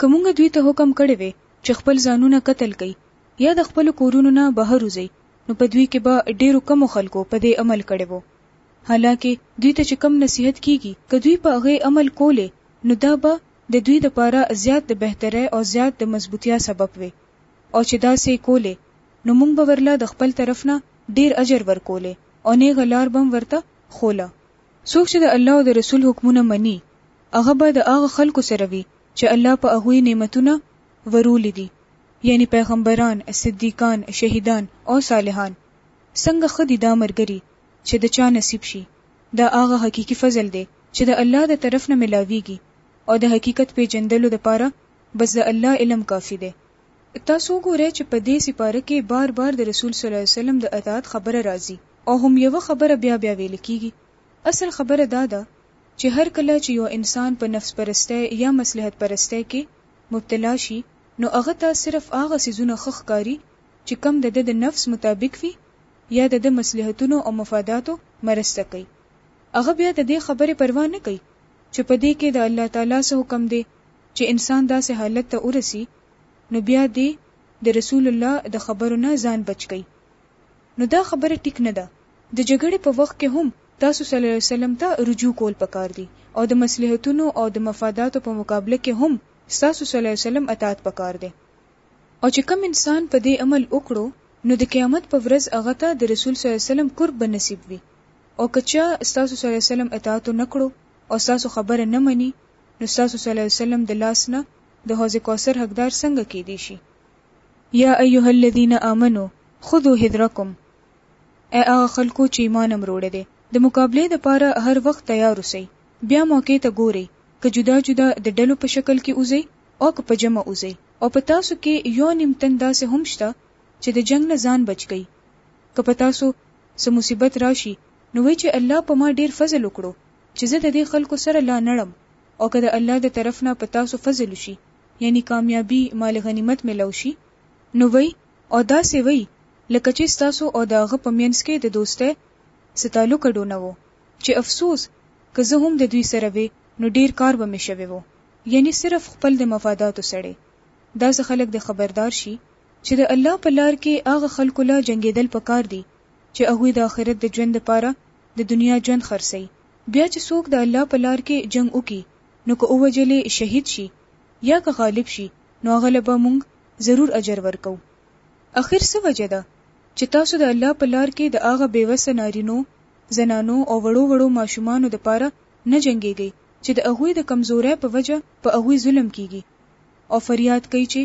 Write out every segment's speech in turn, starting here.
که مونږ دوی ته حکم کړی وی چې خپل ځانونه قتل کړئ یا د خپلو کورونو نه بهر وځئ نو په دوی کې به ډېرو کمو خلکو په دې عمل کړی وو. حالانکه دوی ته چې کوم نصیحت کیږي که دوی په هغې عمل کولې نو دا به د دوی لپاره زیات د بهترۍ او زیات د مضبوطیا سبب وی او چې داسې یې کولې نو مونږ به ورله د خپل طرف نه ډېر اجر ورکولې او نېغه لار به هم ورته ښوله. څوک چې د الله او د رسول حکمونه مني هغه به د هغه خلکو سره وي چې الله په هغوی نعمتونه ورولي دي، یعنې پیغمبران، صدیقان، شهیدان او صالحان. څنګه ښه دي دا مرګري چې د چا نصیب شي. دا هغه حقیقي فضل دی چې د الله د طرف نه ملاویږي او د حقیقت پیژندلو لپاره بس د الله علم کافي دی. تاسو وګورئ چې په دې سپاره کې بار بار د رسول صلی الله علیه وسلم د اطاعت خبره راځي او هم یوه خبره بیا بیا ویل کیږي. اصل خبره دا ده. چې هر کله چې یو انسان په نفس پرستۍ یا مصلحت پرستۍ کې مبتلا شي نو هغه ته صرف هغه څیزونه ښه ښکاري چې کوم د ده د نفس مطابق وي یا د ده مصلحتونو او مفاداتو مرسته کوي هغه بیا د دې خبرې پروا نه کوي چې په دې کې د الله تعالی څه حکم دی چې انسان داسې حالت ته ورسي نو بیا دې د رسول الله د خبرو نه ځان بچ کوي نو دا خبره ټیک نه ده، د جګړې په وخت کې هم تاسو صلی الله علیه وسلم ته رجوع کول پکار دي او د مصلحتونو او د مفاداتو په مقابله کې هم ستاسو صلی الله علیه وسلم اطاعت پکار دی او چې کوم انسان په دې عمل وکړو نو د قیامت په ورځ هغه ته د رسول صلی الله علیه وسلم قرب به نصیب وي او که چا ستاسو صلی الله علیه وسلم اطاعت و نه کړو او ستاسو خبره نه مني نو ستاسو صلی الله علیه وسلم د لاس نه د حوض کوثر حقدار څنګه کیدی شي؟ یا ایها الذین آمنو خذو حذرکم ای هغه خلکو چې ایمان امروړی دی د مقابلې دپاره هر وخت تیار اوسئ بیا موقع ته ګورئ که جدا جدا د ډلو په شکل کې وځئ او که په جمع وځئ او په تاسو کې یو نیم تن داسې هم شته چې د جنګ نه ځان بچ کوي که په تاسو څه مصیبت راشي نو وایي چې الله په ما ډیر فضل وکړو چې زه ددې خلکو سره لا نړم او که د الله د طرف نه په تاسو فضل وشي یعنی کامیابی مال غنیمت ملاو شی نو وی او داسی وی لکه چی ستاسو او د هغه په مینځ کی د دوستی څه تعلق ډونه وو چی افسوس که زه هم د دوی سره وی نو ډیر کار به می شوی وو یعنی صرف خپل د مفاداتو سړی داسی خلک د خبردار شی چی د الله په لار کی هغه خلکو له جنګیدل پکار دی چی هغوی د اخرت د ژوند لپاره د دنیا ژوند خرڅوی بیا چې څوک د الله په لار کې جنګ وکړي نو که ووژل شهید شي یا که غالب شي نو هغه له به مونږ ضرور اجر ورکوو اخر څه وجه ده چې تاسو د الله په لار کې د هغه بې وسه نارینو، زنانو او وړو وړو ماشومانو دپاره نه جنګیږئ چې د هغوی د کمزورۍ په وجه په هغوی ظلم کیږي او فریاد کوي چې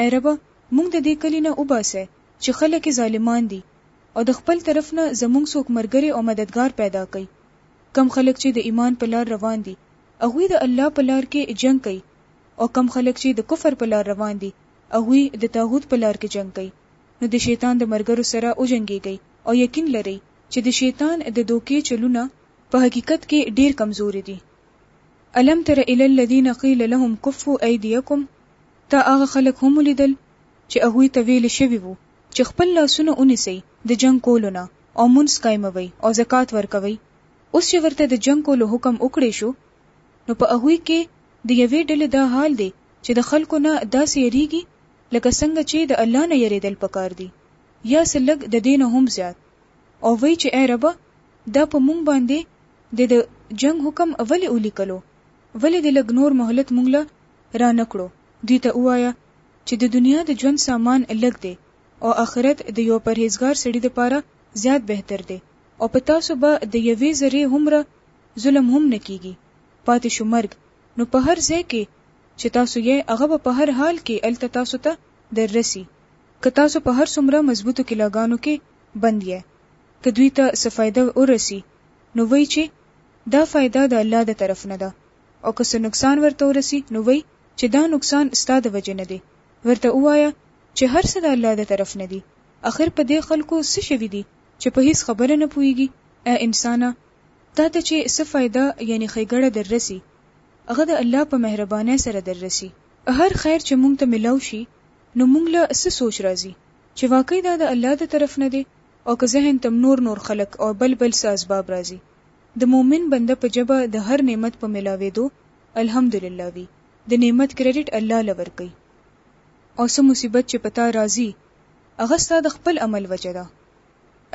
اې ربه مونږ د دې کلي نه وباسه چې خلک یې ظالمان دي او د خپل طرف نه زمونږ څوک مرګری او مددګار پیدا کړئ کوم خلک چی د ایمان په لار روان دی هغوی د الله په لار کی جنګ کوي او کوم خلک چی د کفر په لار روان دی هغوی د طاغوت په لار کی جنګ کوي نو د شیطان د مرګرو سره وجنګیږی او یقین لرئ چی د شیطان د دوکې چلونه په حقیقت کی ډیر کمزوري دي الم تر الی الذین قیل لهم کفو ایدیکم تا هغه خلک هم ولیدل چې هغوی ته ویل شوي وو چې خپل لاسونه ونیسئ د جنګ کولو نه او مونځ قایموئ او زکات ورکوئ، اوس چې ورته د جنګ کولو حکم وکړې شو نو په هغوی کې د یوې ډلې دا حال دی چې د خلکو نه داسې یریږي لکه څنګه چې د الله نه یریدل پکار دي یا څه لږ د دې نه هم زیات او وایي چې ای ربه دا په مونږ باندې دې د جنګ حکم ولې ولیکلو ولې دې لږ نور مهلت مونږ له را نه کړو، دوی ته ووایه چې د دنیا د ژوند سامان لږ دی او آخرت د یوه پرهېزګار سړي لپاره زیات بهتر دی او په تاسو به د یوې ذرې هومره ظلم هم نه کېږي، پاتې شو مرګ، نو په هر ځای کې چې تاسو یئ هغه به په هر حال کې هلته تاسو ته در رسي، که تاسو په هر څومره مضبوطو کلاګانو کې بند یئ، که دوی ته څه فایده ور رسي، نو وایي چې دا فایده د الله د طرف نه ده او که څه نقصان ورته ورسي نو وایي چې دا نقصان ستا د وجې نه دی ورته ووایه چې هر څه د الله د طرف نه دي اخر په دې خلکو څه شوي دي چې په هیڅ خبره نه پوهیږي ای انسانه تا ته چې څه فایده یعنې ښیګړه در رسي هغه د الله په مهربانۍ سره در رسي هر خیر چې مونږ ته ملاو شي نو مونږ له څه سوچ راځي چې واقعي دا د الله د طرف نه دی او که ذهن ته نور نور خلک او بل بل څه اسباب راځي د مؤمن بنده په ژبه د هر نعمت په ملاوېدو الحمدلله وي، د نعمت کرېډټ الله له ورکوي او څه مصیبت چې په تا راځي هغه ستا د خپل عمل وجه ده.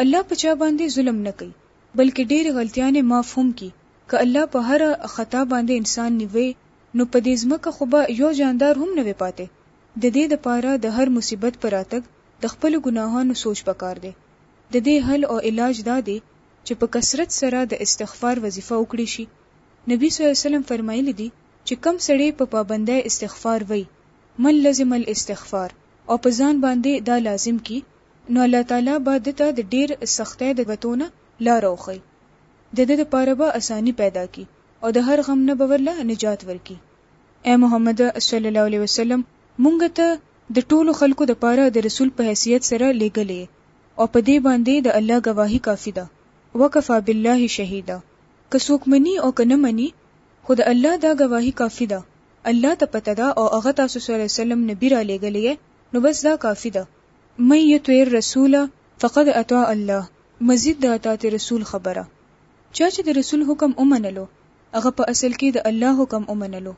الله په چا باندې ظلم نه کوي بلکې ډېرې غلطیانې معاف هم کړي، که الله په هره خطا باندې انسان نیوی نو په دې ځمکه خو به یو جاندار هم نه وی پاتې، د دې لپاره د هر مصیبت په راتګ د خپلو ګناهانو سوچ پکار دی، د دې حل او علاج دا دی چې په کثرت سره د استغفار وظیفه وکړې شي، نبي صلی الله علیه وسلم فرمایلي دي چې کوم سړې په پابندۍ استغفار وئي، من لزم الاستغفار، او په ځان باندې دا لازم کړي نو الله تعالی به ده ته د ډېر سختۍ د وتو نه لاره وښئي، د ده د پاره به اساني پیدا کړي او د هر غم نه به ورله نجات ورکړي. اې محمده صلی الله علیه وسلم! مونږ ته د ټولو خلکو د پاره د رسول په حیثیت سره لېږلې یې، او په دې باندې د الله ګواهي کافي ده، وکفی بالله شهیدا، که څوک مني او که نه مني، خو د الله دا ګواهي کافي ده، الله ته پته ده او هغه تاسو صلی الله علیه وسلم نبي رالېږلی نو بس دا کافي ده. من یطع الرسول فقد اطاع الله، مزید د اطاعت رسول خبره، چا چې د رسول حکم ومنلو هغه په اصل کې د الله حکم ومنلو،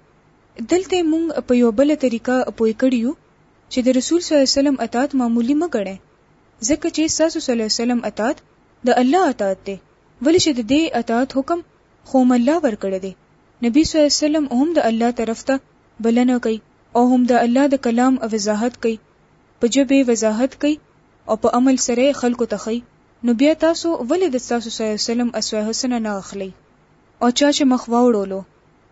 دلته یې مونږ په یوه بله طریقه پوه کړي یو، چي د رسول صلی الله علیه وسلم اطاعت معمولي مه ګڼئ، ځکه چي ستاسو صلی الله علیه وسلم اطاعت د الله اطاعت دی، ولي چي د دې اطاعت حکم خو هم الله ورکړی دی، نبي صلی الله علیه وسلم هم د الله طرف ته بلنه کوي او هم د الله د کلام وضاحت کوي، په ژبه يې وضاحت کوي او په عمل سره يې خلکو ته ښيي، نو بيا تاسو ولي د ستاسو صلی الله علیه وسلم اسوه حسنه نه اخلئ او چا چي مخ واوړولو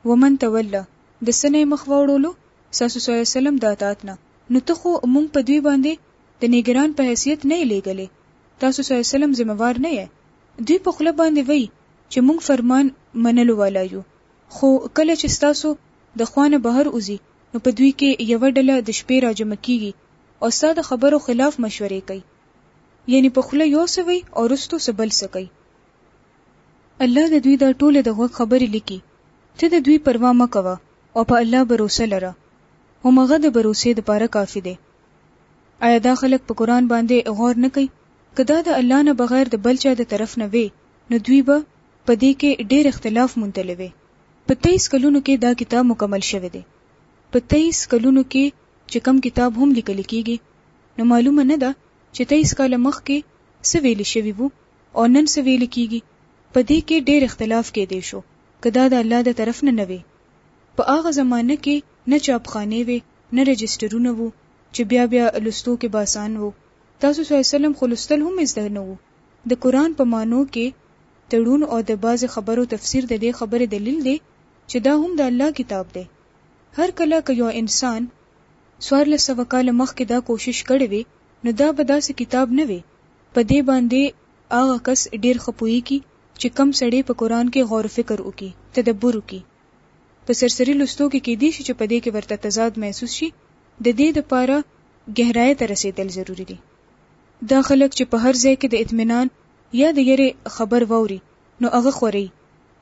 ومن تولی، د څه نه یې مخ واوړولو؟ ستاسو صلی الله علیه وسلم د اطاعت نه، نو ته خو مونږ په دوی باندې د نګران په حیثیت نه یې لېږلې، تاسو صلی الله علیه وسلم ذمه وار نه یئ. دوی په خوله باندې وایي چې مونږ فرمان منلو والا یو، خو کله چې ستاسو د خوا نه بهر وځي نو په دوی کې یوه ډله د شپې راجمع کېږي او ستا د خبرو خلاف مشورې کوي، یعنې په خوله یو څه وایي او وروسته څه بل څه کوي. الله د دوی دا ټولې د غوږ خبرې لیکي، ته د دوی پروا مه کوه او په الله بروسه لره، هم هغه د بروسې دپاره کافي دی. ایا دا خلک په قرآن باندې غور نه کوي؟ که دا د الله نه بغیر د بل چا د طرف نه وی نو دوی به په دې کې ډېر اختلاف موندلی وی. په تئیس کلونو کې دا کتاب مکمل شوی دی. په تئیس کلونو کې چې کوم کتاب هم لیکل کېږي نو معلومه نه ده چې تئیس کاله مخکې څه ویلي شوي وو او نن څه ویل کیږي په دې کې ډیر اختلاف کیدای شو که دا د الله د طرف نه نه وی په هغه زمانه کې نه چاپ خانې وې نه رجسټرونه وو چې بیا بیا لوستو کې به اسان وو تاسو صلی الله علیه وسلم خو لوستل هم زده نه وو د قرآن په معنو کې تړون او د بعضې خبرو تفسیر د دې خبرې دلیل دی چې دا هم د الله کتاب دی هر کله که یو انسان څوارلس سوه کاله مخکې دا کوشش کړی وی نو دا به داسې کتاب نه وی په دې باندې هغه کس ډېر ښه پوهېږي چې کوم سړی په قرآن کې غور و فکر وکړي، تدبر وکړي. په سرسري لوستو کې کېدی شي چې په دې کې ورته تضاد محسوس شي، د دې لپاره ګهرایۍ ته رسېدل ضروري دي. دا خلک چې په هر ځای کې د اطمینان یا د یرې خبر واوري نو هغه خوروي،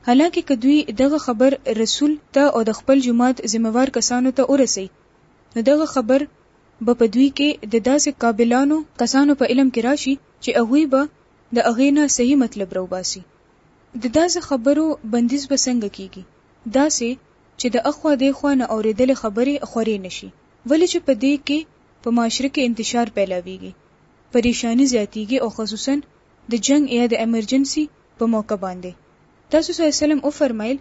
حالانکه که دوی دغه خبر رسول ته او د خپل جومات ذمه وار کسانو ته ورسوي نو دغه خبر به په دوی کې د داسې قابلانو کسانو په علم کې راشي چې هغوی به د هغې نه صحیح مطلب راوباسي. د داسې خبرو بندیز به څنګه کېږي؟ داسې چې د اخوا دېخوا نه اورېدلې خبرې خورې نه شي، ولې چې په دې کې په معاشره کې انتشار پیلاوېږي، پرېشاني زیاتېږي او خصوصاً د جنګ یا د ایمرجنسي په موقع باندې. تاسو صلی الله علیه وسلم وفرمایل،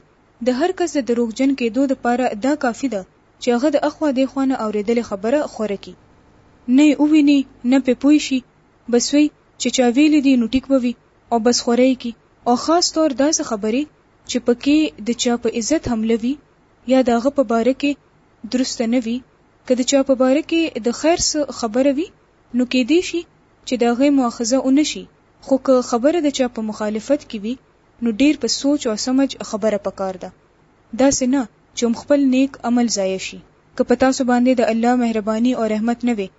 د هر کس د دروغجن کېدو لپاره دا کافي ده چې هغه د اخوا دېخوا نه اورېدلې خبره خوره کړي، نه یې وویني، نه پرې پوه شي، بس وایي چې چا ویلي دي نو ټیک به وي او بس خوره یې کړي او خاص طور داسې خبرې چې په کې د چا په عزت حمله وي یا د هغه په باره کې درسته نه وي، که د چا په باره کې د خیر څه خبره وي نو کېدای شي چې د هغې مواخذه ونه شي، خو که خبره د چا په مخالفت کې وي نو ډېر په سوچ او سمج خبره پکار ده، داسې نه. چې هم خپل نېک عمل ضایع شي، که په تاسو باندې د الله مهرباني او رحمت نه وی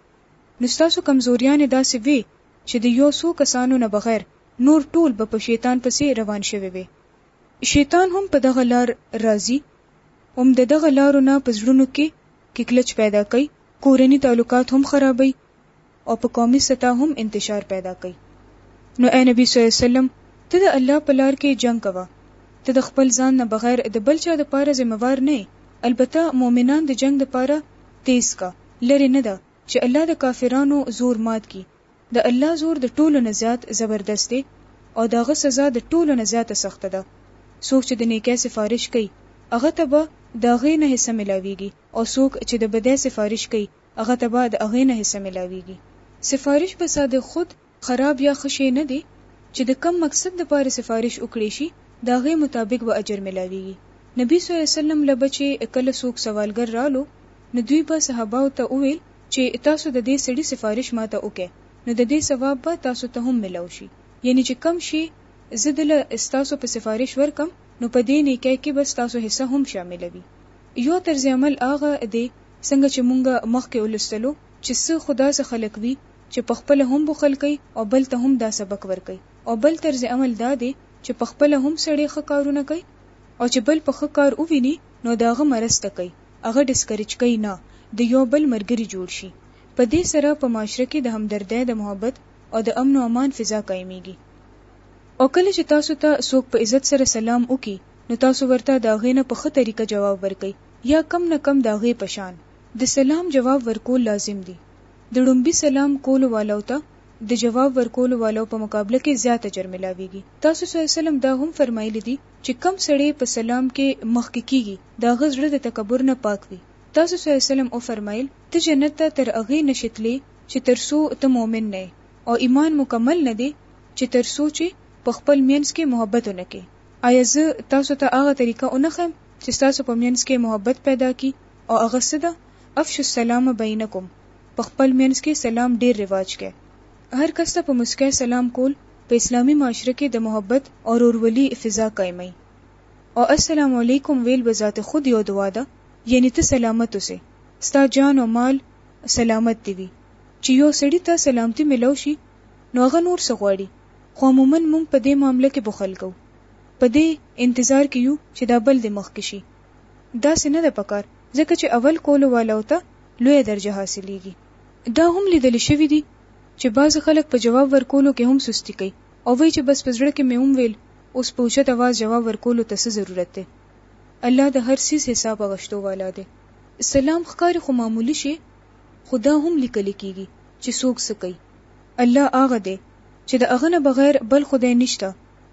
نو ستاسو کمزوریانې داسې وی چې د یو څو کسانو نه بغیر نور ټول به په شیطان پسې روان شوی وی، شیطان هم په دغه لار راځي اوم ددغه لارو نه په زړونو کې ککلچ پیدا کوي، کورني تعلقات هم خرابوي او په قومي سطح هم انتشار پیدا کوي نو اې نبی صلی الله علیه وسلم ته د الله په لار کې جنګ کوه ته د خپل ځان نه بغیر د بل چا د پاره ذمه وار نه البته مؤمنان د جنګ د پاره تیز کا لرې نه ده چې الله د کافرانو زور مات کی د الله زور د ټولو نه زیات زبردست دی او د هغه سزا د ټولو نه زیاته سخته ده څوک چې د نیکه سفارش کوي هغه ته به د هغې نه حصه ملاویږي او څوک چې د بدې سفارش کوي هغه ته به د هغې نه حصه ملاویږي. سفارش به صادق خود خراب یا ښه شی نه دی چی د کوم مقصد لپاره سفارش وکړی شی د هغې مطابق به اجر ملاویږي. نبی صلی الله علیه وسلم له به چی کله څوک سوالګر رالو نو دوی به صحابه ته وویل چی تاسو د دی سړی سفارش ماته وکړی نو د دی ثواب به تاسو ته هم ملاو شی یعنی چی کوم شی زه دله ستاسو په سفارش ورکم نو په دی نیکی کی به ستاسو حصه هم شامله وی. یو طرز عمل هغه دی څنګه چې مونږ مخکې ولوستلو چې څه خو داسې خلک وي چې په خپله هم بخل کوي او بل ته هم دا سبق ورکوي او بل طرز عمل دا دی چې په خپله هم سړی ښه کارونه کوي او چې بل په ښه کار وویني نو د هغه مرسته کوي هغه ډسکرج کوي نه د یو بل ملګري جوړ شي په دې سره په معاشره کې د همدردۍ د محبت او د امن او امان فضا قایمیږي او کله چې تاسو ته څوک په عزت سره سلام وکړي نو تاسو ورته د هغې نه په ښه طریقه جواب ورکړئ. یا کم نه کم د هغې په شان د سلام جواب ورکول لازم دي. د ړومبي سلام کولو والؤ ته د جواب ورکولو والؤ په مقابله کښې زیات اجر ملاویږي. تاسو صلی الله علیه وسلم دا هم فرمایلي دي چې کم سړې په سلام کښې مخکې کیږي د هغه زړه د تکبر نه پاک وي. تاسو صلی الله علیه وسلم وفرمایل، ته جنت ته تر هغې نه شې تلې چې تر څو ته مؤمن نه یې او ایمان مکمل نه دې چې تر څو چې په خپل مینځ کښې محبت ونه کړې. آیا زه تاسو ته هغه طریقه ونه ښیم چې ستاسو په مینځ کې محبت پیدا کړي او هغه څه ده، افشو السلام بینکم، په خپل مینځ کې سلام ډېر رواج کړئ. هر کس ته په موسکا سلام کول په اسلامي معاشره کې د محبت او ورورولي فضا قایموي او السلام علیکم ویل به ذات خود یو دعا ده، یعنې ته سلامت اوسې، ستا جان او مال سلامت دې وي. چې یو سړي ته سلامتي ملاو شي، نو هغه نور څه غواړي، خو عموماً موږ په دې معامله کې بخل کوو، په دې انتظار کې یو چې دا بل دې مخکې شي. داسې نه ده پکار ځکه چې اول کولو والو ته لویه درجه حاصلیږي. دا هم لیدل شوي دي چې بعضې خلک په جواب ورکولو کې هم سستي کوي او وایي چې بس په زړه کې مې هم ویل اوس په اوچت اواز جواب ورکولو ته څه ضرورت دی. الله د هر څیز حساب غشتو والا دی. سلام ښکاري خو معمولي شی خو دا هم لیکل کیږي چې څوک څه کوي. الله هغه دی چې د هغه نه بغیر بل خدای نشته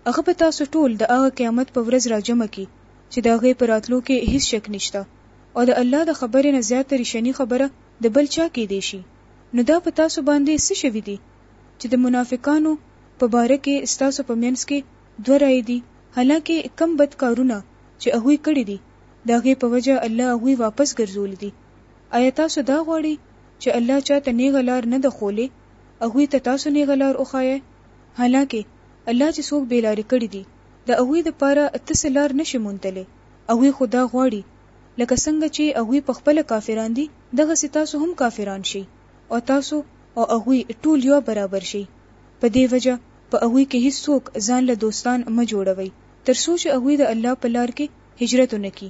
هغه به تاسو ټول د هغه قیامت په ورځ راجمع کړي چې د هغې په راتلو کې هیڅ شک نشته او د الله د خبرې نه زیاته ریښني خبره د بل چا کیدی شي، نو دا په تاسو باندې څه شوي دي چې د منافقانو په باره کې ستاسو په منځ کې دوه رایې دي، حالانکه کوم بد کارونه چې هغوی کړي دي د هغې په وجه الله هغوی واپس ګرځولي دي، ایا تاسو دا غواړئ چې الله چاته نیغه لار نه ده ښولې، هغوی ته تاسو نیغه لار وښایئ، حالانکه الله چې څوک بې لارې کړي دي د هغوی د پاره ته څه لار نه شې موندلې، هغوی خو دا غواړي لکه څنګه چې هغوی په خپله کافران دي دغسې تاسو هم کافران شئ او تاسو او هغوی ټول یو برابر شئ، په دې وجه په هغوی کې هیڅ څوک ځان له دوستان مه جوړوئ تر څو چې هغوی د الله په لار کې هجرت و نه کړي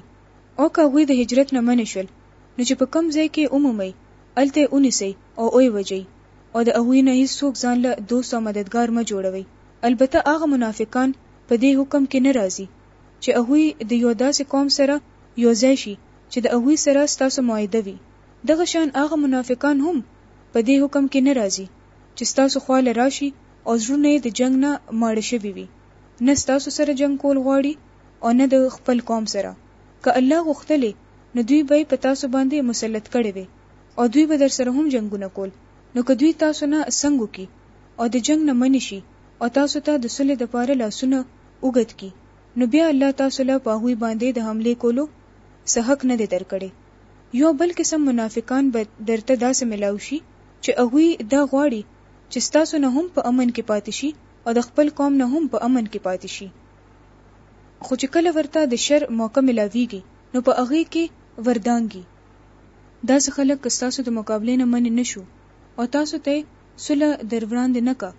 او که هغوی د هجرت نه منع شول نو چې په کوم ځای کې یې ومومئ هلته یې ونیسئ او ویې وژئ. او د هغوی نه هیڅوک ځان له دوست او مددګار مه جوړوئ، البته هغه منافقان په دې حکم کې نه راځي چې هغوی د یو داسې قوم سره یو ځای شي چې د هغوی سره ستاسو معاهده وي، دغه شان هغه منافقان هم په دې حکم کې نه راځي چې ستاسو خوا له راشي او زړونه یې د جنګ نه ماړه شوي وي، نه ستاسو سره جنګ کول غواړي او نه د خپل قوم سره، که الله غوښتلی نو دوی به یې په تاسو باندې مسلط کړی وی، او دوی به درسره هم جنګونه کول، نو که دوی تاسو نه سنګ وکړي او د جنګ نه منع شي او تاسو ته د صلح دپاره لاسونه اوږد کړي، نو بیا الله تاسو له په هغوی باندې د حملې کولو څه حق نه دی درکړی. یو بل قسم منافقان به درته داسې ملاو شي چې هغوی دا غواړي چې ستاسو نه هم په امن کې پاتې شي او د خپل قوم نه هم په امن کې پاتې شي، خو چې کله ورته د شر موقع ملاویږي نو په هغې کې وردانګي. داسې خلک که ستاسو د مقابلې نه منې نه شو او تاسو ته یې سوله در وړاندې نه کړه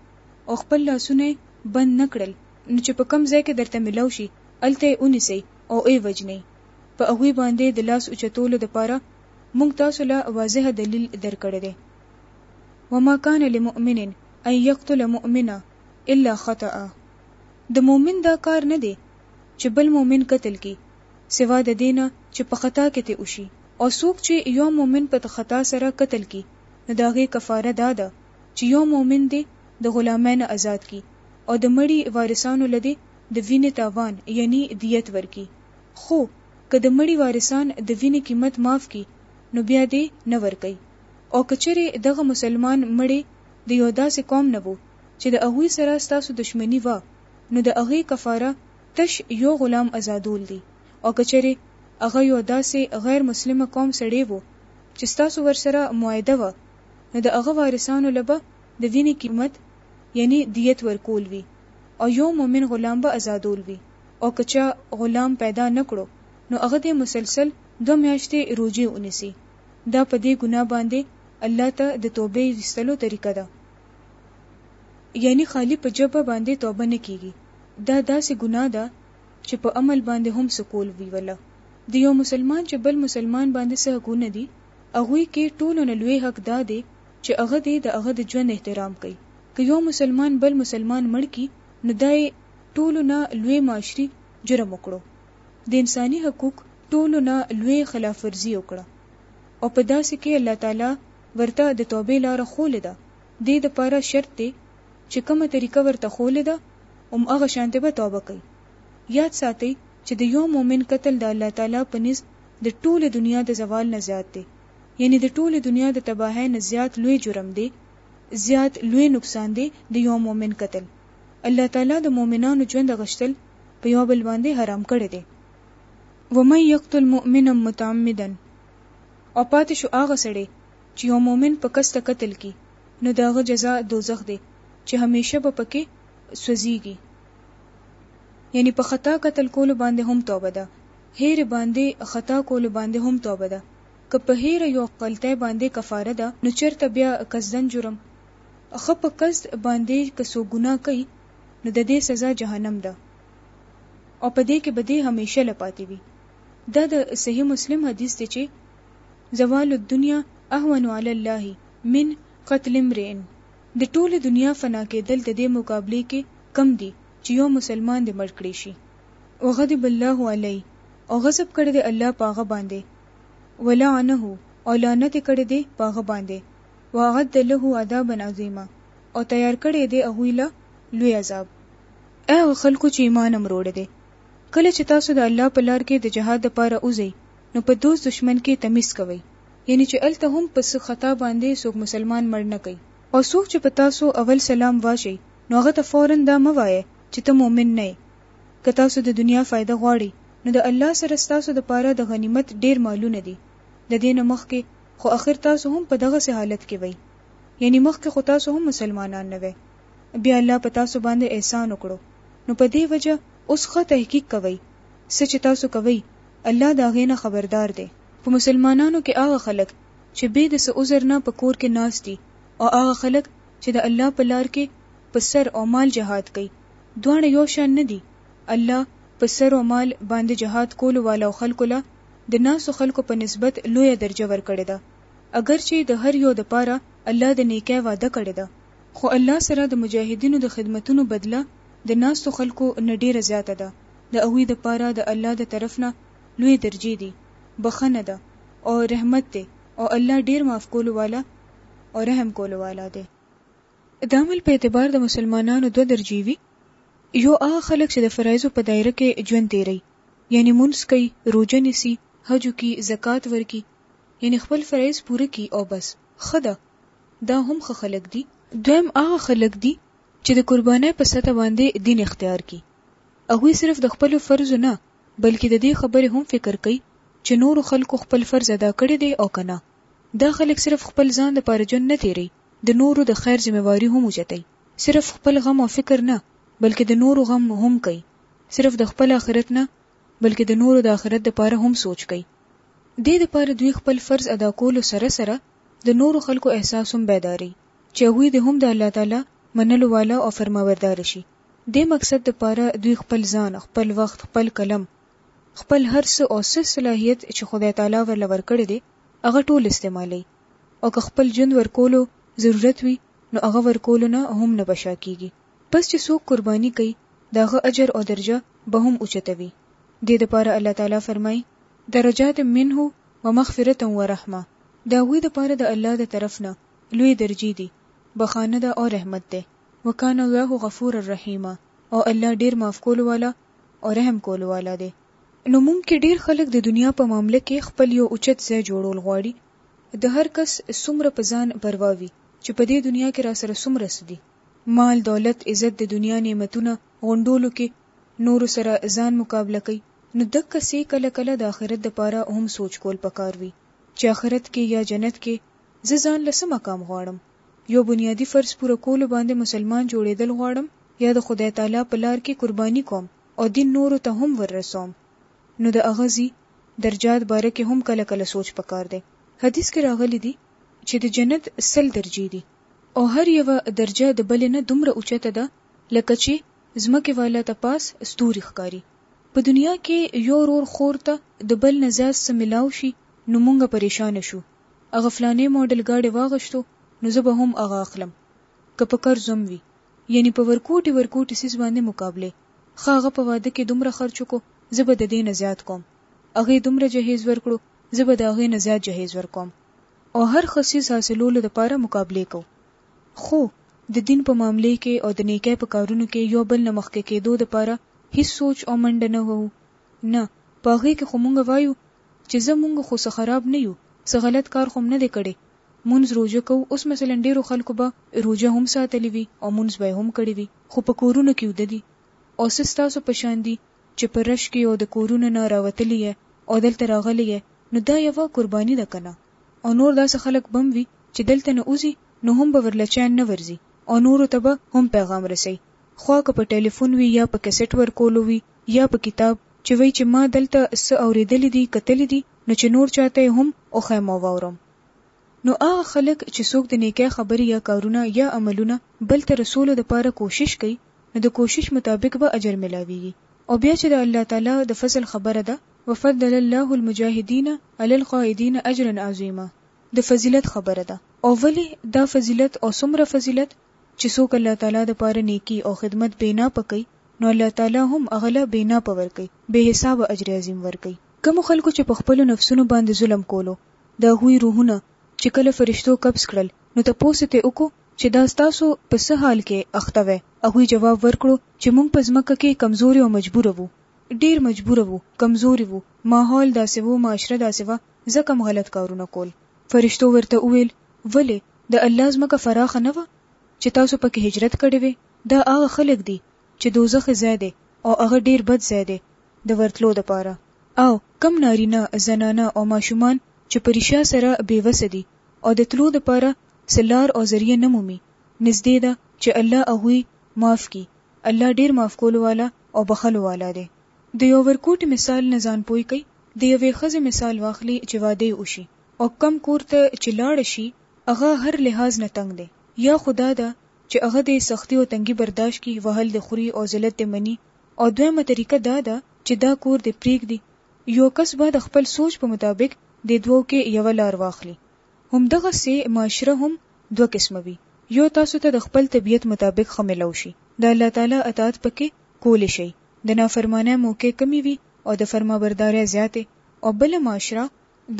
او خپل لاسونه یې بند نه کړل نو چې په کوم ځای کې درته ملاو شي هلته یې ونیسئ او ویې وژنئ. په هغوی باندې د لاس اوچتولو دپاره مونږ تاسو له واضح دلیل در کړی دی. وما کان لمؤمن ان یقتل مؤمنا الا خطأ، د مؤمن دا کار نه دی چې بل مؤمن قتل کړي سوا د دې نه چې په خطا کې تې وشي او څوک چې يو مؤمن په خطا سره قتل کړي نو د هغې کفاره دا ده چې يو مؤمن دې د غلامانو ازاد کړي او د مړي وارثانو له دې د وينې تاوان يعنې ديت ورکړي خو که د مړي وارثان د وينې قيمت معاف کړي نو بيا دې نه ورکوي او که چېرې دغه مسلمان مړی د يو داسې قوم نه وو چې د هغوی سره ستاسو دښمني وه نو د هغې کفاره تش يو غلام ازادول دي او که چيري هغه يو داسي غير مسلم قوم سړي وو چي ستاسو ورسره معاهده وه نو د هغه وارثانو له به د ويني قيمت يعني ديت ورکول وي او يو مؤمن غلام به ازادول وي او که چا غلام پيدا نه کړو نو هغه دي مسلسل دوه مياشتي روژه ونيسي دا په دي ګناه باندي الله ته د توبي ويستلو طريقه ده. یعنی خالی په ژبه باندی توبه نه کیږی دا داسی ګناه ده چه په عمل باندی هم څه کول وی ولا د یو مسلمان چه بل مسلمان باندی څه حقونه دی هغوی کی ټولو نه لوی حق دا دی چه هغه دی د هغه د ژوند احترام کوي که یو مسلمان بل مسلمان مړ کی نو دا یی ټولو نه لوی معاشری جرم وکړو د انسانی حقوق ټولو نه لوی خلاف ورزی وکړه او په داسی کی الله تعالی ورته د توبې لاره ښوولې ده، دې د پاره شرط دی چې کومه طریقه ورته ښوولې ده هم هغه شانتې به توبه کوي. یاد ساتئ چې د یو مؤمن قتل د الله تعالی په نزد د ټولې دنیا د زوال نه زیات دی، یعنې د ټولې دنیا د تباهۍ نه زیات لوی جرم دی، زیات لوی نقصان دی د یو مؤمن قتل. الله تعالی د مؤمنانو ژوند اغشتل په یو بل باندې حرام کړی دی. ومن یقتل مؤمنا متعمدا او پاتې شو هغه سړی چې یو مؤمن په قصد قتل کړي نو د هغه جزا دوزخ دی چې همیشه به پکې سوځیږي یعنی په خطا قتل کولو باندې هم توبه ده هیر باندې خطا کولو باندې هم توبه ده که په هیر یو غلطی باندې کفاره ده نو چرته بیا قصدن جرم ښه په قصد باندې که څوک ګناه کوي نو د دې سزا جهنم ده او په دې کې به دې همیشه له پاتې وي دا د صحیح مسلم حدیث دی چې، زوال الدنیا اهون علی الله من قتل امرئ، د ټولې دنیا فنا کېدل د دې مقابلې کې کم دي چې یو مسلمان دې مړ کړې شي. وغضب الله علیه او غضب کړی دی الله په هغه باندې، ولعنه او لعنت یې کړی دی په هغه باندې، واعد له عذابا عظیما او تیار کړی یې دی هغوی له لوی عذاب. اې هغه خلکو چې ایمان امروړی دی! کله چې تاسو د الله په لار کې د جهاد لپاره وځئ نو په دوست دښمن کې تمیز کوئ، یعنې چې هلته هم په څه خطا باندې څوک مسلمان مړ نه کړئ. او څوک چې په تاسو اول سلام واچوي نو هغه ته فوراً دا مه وایئ چې ته مؤمن نه یې. که تاسو د دنیا فایده غواړئ نو د الله سره ستاسو لپاره د غنیمت ډېر مالونه دي، د دې نه مخکې خو اخر تاسو هم په دغسې حالت کې وئ، یعنې مخکې خو تاسو هم مسلمانان نه وئ. بیا الله په تاسو باندې احسان وکړو نو په دې وجه اوس ښه تحقیق کوئ څه چې تاسو کوئ الله د هغې نه خبردار دی. په مسلمانانو کې هغه خلک چې بې د څه عذر نه په کور کې ناست دي او هغه خلک چې د الله په لار کې په سر او مال جهاد کوي دواړه یو شان نه دي الله په سر او مال باندې جهاد کولو والاو خلکو له د ناسو خلکو په نسبت لویه درجه ورکړې ده اګر چې د هر یو دپاره الله د نیکۍ وعده کړې ده. خو الله سره د مجاهدینو د خدمتونو بدله د ناستو خلکو نه ډېره زیاته ده، د هغوی د پاره د الله د طرف نه لویې درجې دي، بخښنه ده او رحمت دی او الله ډېر معاف کولو والا او رحم کولو والا دی. د عمل په اعتبار د مسلمانانو دوه درجې وي، یو هغه خلک چې د فرایضو په دایره کې ژوند تېروي، یعنې مونځ کوي، روژه نیسي، حج وکړي، زکات ورکړي، یعنې خپل فرایض پوره کړي او بس، ښه ده، دا هم ښه خلک دي. دویم هغه خلک دي چې د قربانۍ په سطح باندې دین اختیار کړي. هغوی صرف د خپلو فرضو نه بلکې د دې خبرې هم فکر کوي چې نورو خلکو خپل فرض ادا کړی دی او که نه. دا خلک صرف خپل ځان لپاره ژوند نه تېروي، د نورو د خیر ذمه واري هم اوچتوي. صرف خپل غم او فکر نه بلکې د نورو غم هم کوي. صرف د خپل آخرت نه بلکې د نورو د آخرت لپاره هم سوچ کوي. دې لپاره دوی خپل فرض ادا کولو سره سره د نورو خلکو احساس هم بیداروي چې هغوی دې هم د الله تعالی منلو والا او فرمانبردار شي. دې مقصد لپاره دوی خپل ځان، خپل وخت، خپل قلم، خپل هر څه او څه صلاحیت چې خدای تعالی ورله ورکړی دی هغه ټول استعمالوي او که خپل ژوند ورکولو ضرورت وي نو هغه ورکولو نه هم نه په شا کیږي. پس چې څوک قرباني کوي د هغه اجر او درجه به هم اوچته وي. دې لپاره الله تعالی فرمایي، درجات منه ومغفرة ورحمة. د هغوی دپاره د الله د طرف نه لوی درجې دي، بخښانه ده او رحمت دی، وکان الله غفورا رحیما او الله ډېر معاف کولو والا او رحم کولو والا دی. نو مونږ کې ډېر خلک د دنیا په معامله کې خپل یو اوچت ځای جوړول غواړي، د هر کس څومره په ځان بروا وي چې په دې دنیا کې راسره څومره څه دي، مال، دولت، عزت، د دنیا نعمتونه غونډولو کې نورو سره ځان مقابله کوي، نو دکه سې کله کله د اخرت د پاره هم سوچ کول پکار وي چې اخرت کې يا جنت کې زه ځان له څه مقام غواړم؟ يو بنيادي فرض پوره کولو باندې مسلمان جوړېدل غواړم يا د خدای تعالی په لار کې قرباني کوم او دين نورو ته هم ور رسوم؟ نو د هغه ځي، درجات، باره کې هم کله کله سوچ پکار دی. حديث کې راغلي دي چې د جنت سل درجې دي او هر يوه درجه د بلې نه دومره اوچته ده لکه چې ځمکې والا ته پاس ستوري ښکاري. په دنیا کې یو ورور خور ته د بل نه زیات څه ملاو شي نو مونږ پریشانه شو هغه فلانې ماډل ګاډی واغشتو نو زه به هم هغه اخلم که په قرض هم وي یعنی په ورکوټي ورکوټي څیز باندې مقابله ښه هغه په واده کې دومره خرچ وکړو زه به ددې نه زیات کوم هغې دومره جهیز ورکړو زه به د هغې نه زیات جهیز ورکوم او هر ښه څیز حاصلولو لپاره مقابله کوو. خو د دين په معاملې کې او د نيکۍ په کارونو کې يو بل نه مخکې کېدو لپاره هيڅ سوچ او منډه نه وهو، نه، په هغې کې خو مونږ وايو چې ځه مونږ خو څه خراب نه يو، څه غلط کار خو مو نه دی کړی، مونځ روژه کوو، اوس مثلاً ډېرو خلکو به روژه هم ساتلې وي او مونځ به يې هم کړی وي، خو په کورونو کې وده دي او څه ستاسو په شان دي چې په رش کې او د کورونو نه راوتلي يئ او دلته راغلي يئ، نو دا يوه قرباني ده که نه؟ او نور داسې خلک به هم وي چې دلته نه وځي نو هم به ورله چین نه ورځي او نورو ته به هم پیغام رسوي خواه که په ټیلیفون وي یا په کیسټ ورکولو وي یا په کتاب چې وایي چې ما دلته څه اوریدلي دي کتلي دي نو چې نور چاته یې هم وښایم او واورم. نو هغه خلک چې څوک د نیکۍ خبرې یا کارونه یا عملونه بل ته رسولو دپاره کوشش کوي نو د کوشش مطابق به اجر ملاویږي او بیا چې د الله تعالی د فضل خبره ده وفضل الله المجاهدین علی القاعدین اجرا عظیما د فضیلت خبره ده او ولې دا فضیلت او څومره فضیلت چې څوک الله تعالی د پاره نیکي او خدمت بې ناپه کوي نو الله تعالی هم هغه له بې ناپه ورکوي بې حسابه اجر عظیم ورکوي. کومو خلکو چې په خپلو نفسونو باندې ظلم کولو د هغوی روحونه چې کله فرشتو قبض کړل نو تپوس یې ترې وکړو چې دا ستاسو په څه حال کې اخته وی؟ هغوی جواب ورکړو چې مونږ په ځمکه کې کمزوري او مجبوره وو، ډیر مجبوره وو، کمزوري وو، ماحول داسې وو، معاشره داسې وه، ځکه مو غلط کارونه کول. فرشتو ورته وویل، ولې، د الله ځمکه فراخه نه وه چې تاسو پکې هجرت کړی وی؟ دا هغه خلک دي چې دوزخ یې ځای دی او هغه ډیر بد ځای دی د ورتلو لپاره. او کوم نارینه، زنانه او ماشومان چې په رشا سره بې وسه دي، او د تلو دپاره څه لار او ذريعه نه مومي نزدې ده چې الله هغوی معاف کړي الله ډير معاف کولو والا او بخښلو والا دی د يو ورکوټي مثال نه ځان پوه کړئ د يوې ښځې مثال واخلئ چې واده يې وشي او کوم کور ته چې لاړه شي هغه هر لحاظ نه تنګ دی يا خو دا ده چې هغه دې سختي او تنګي برداشت کړي وهل دې خوري او ذلت دې مني او دويمه طريقه دا ده چې دا کور دې پريږدي يو کس به د خپل سوچ په مطابق دې دوو کې يوه لار واخلي. همدغه سې معاشره هم دوه قسمه وي. يو تاسو ته د خپل طبيعت مطابق ښه ملو شي. د الله تعالی اطاعت په کې کولې شئ. د نافرمانۍ موقعې کمې وي او د فرمابردارۍ زياتې او بله معاشره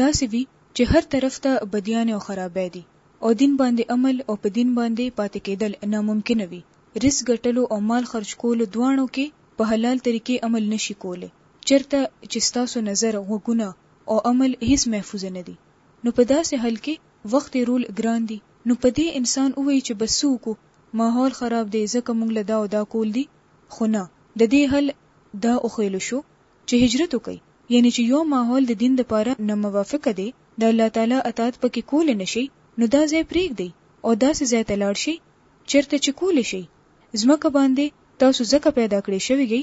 داسې وي چې هر طرف ته بديانې او خرابۍ دي او دين باندې عمل او په دين باندې پاتې کېدل ناممکنه وي. رزق ګټلو او مال خرچ کولو دواړو کې په حلال طريقې عمل نه شي کولې. چرته چې ستاسو نظر، غوږونه او عمل هیڅ محفوظ نه دي نو په داسې حل کې وخت تیرول ګران دي نو په دې انسان ووایي چې بس څه وکړو ماحول خراب دی ځکه موږ له دا او دا کول دي خو نه د دې حل دا وښیلو شو چې هجرت وکړئ یعنې چې یو ماحول د دین لپاره نا موافق دی د الله تعالی اطاعت په کې کولی نه شئ نو دا ځای پریږدئ او داسې ځای ته لاړ شئ چرته چې کولی شئ ځمکه باندې تاسو ځکه پیدا کړی شوی یئ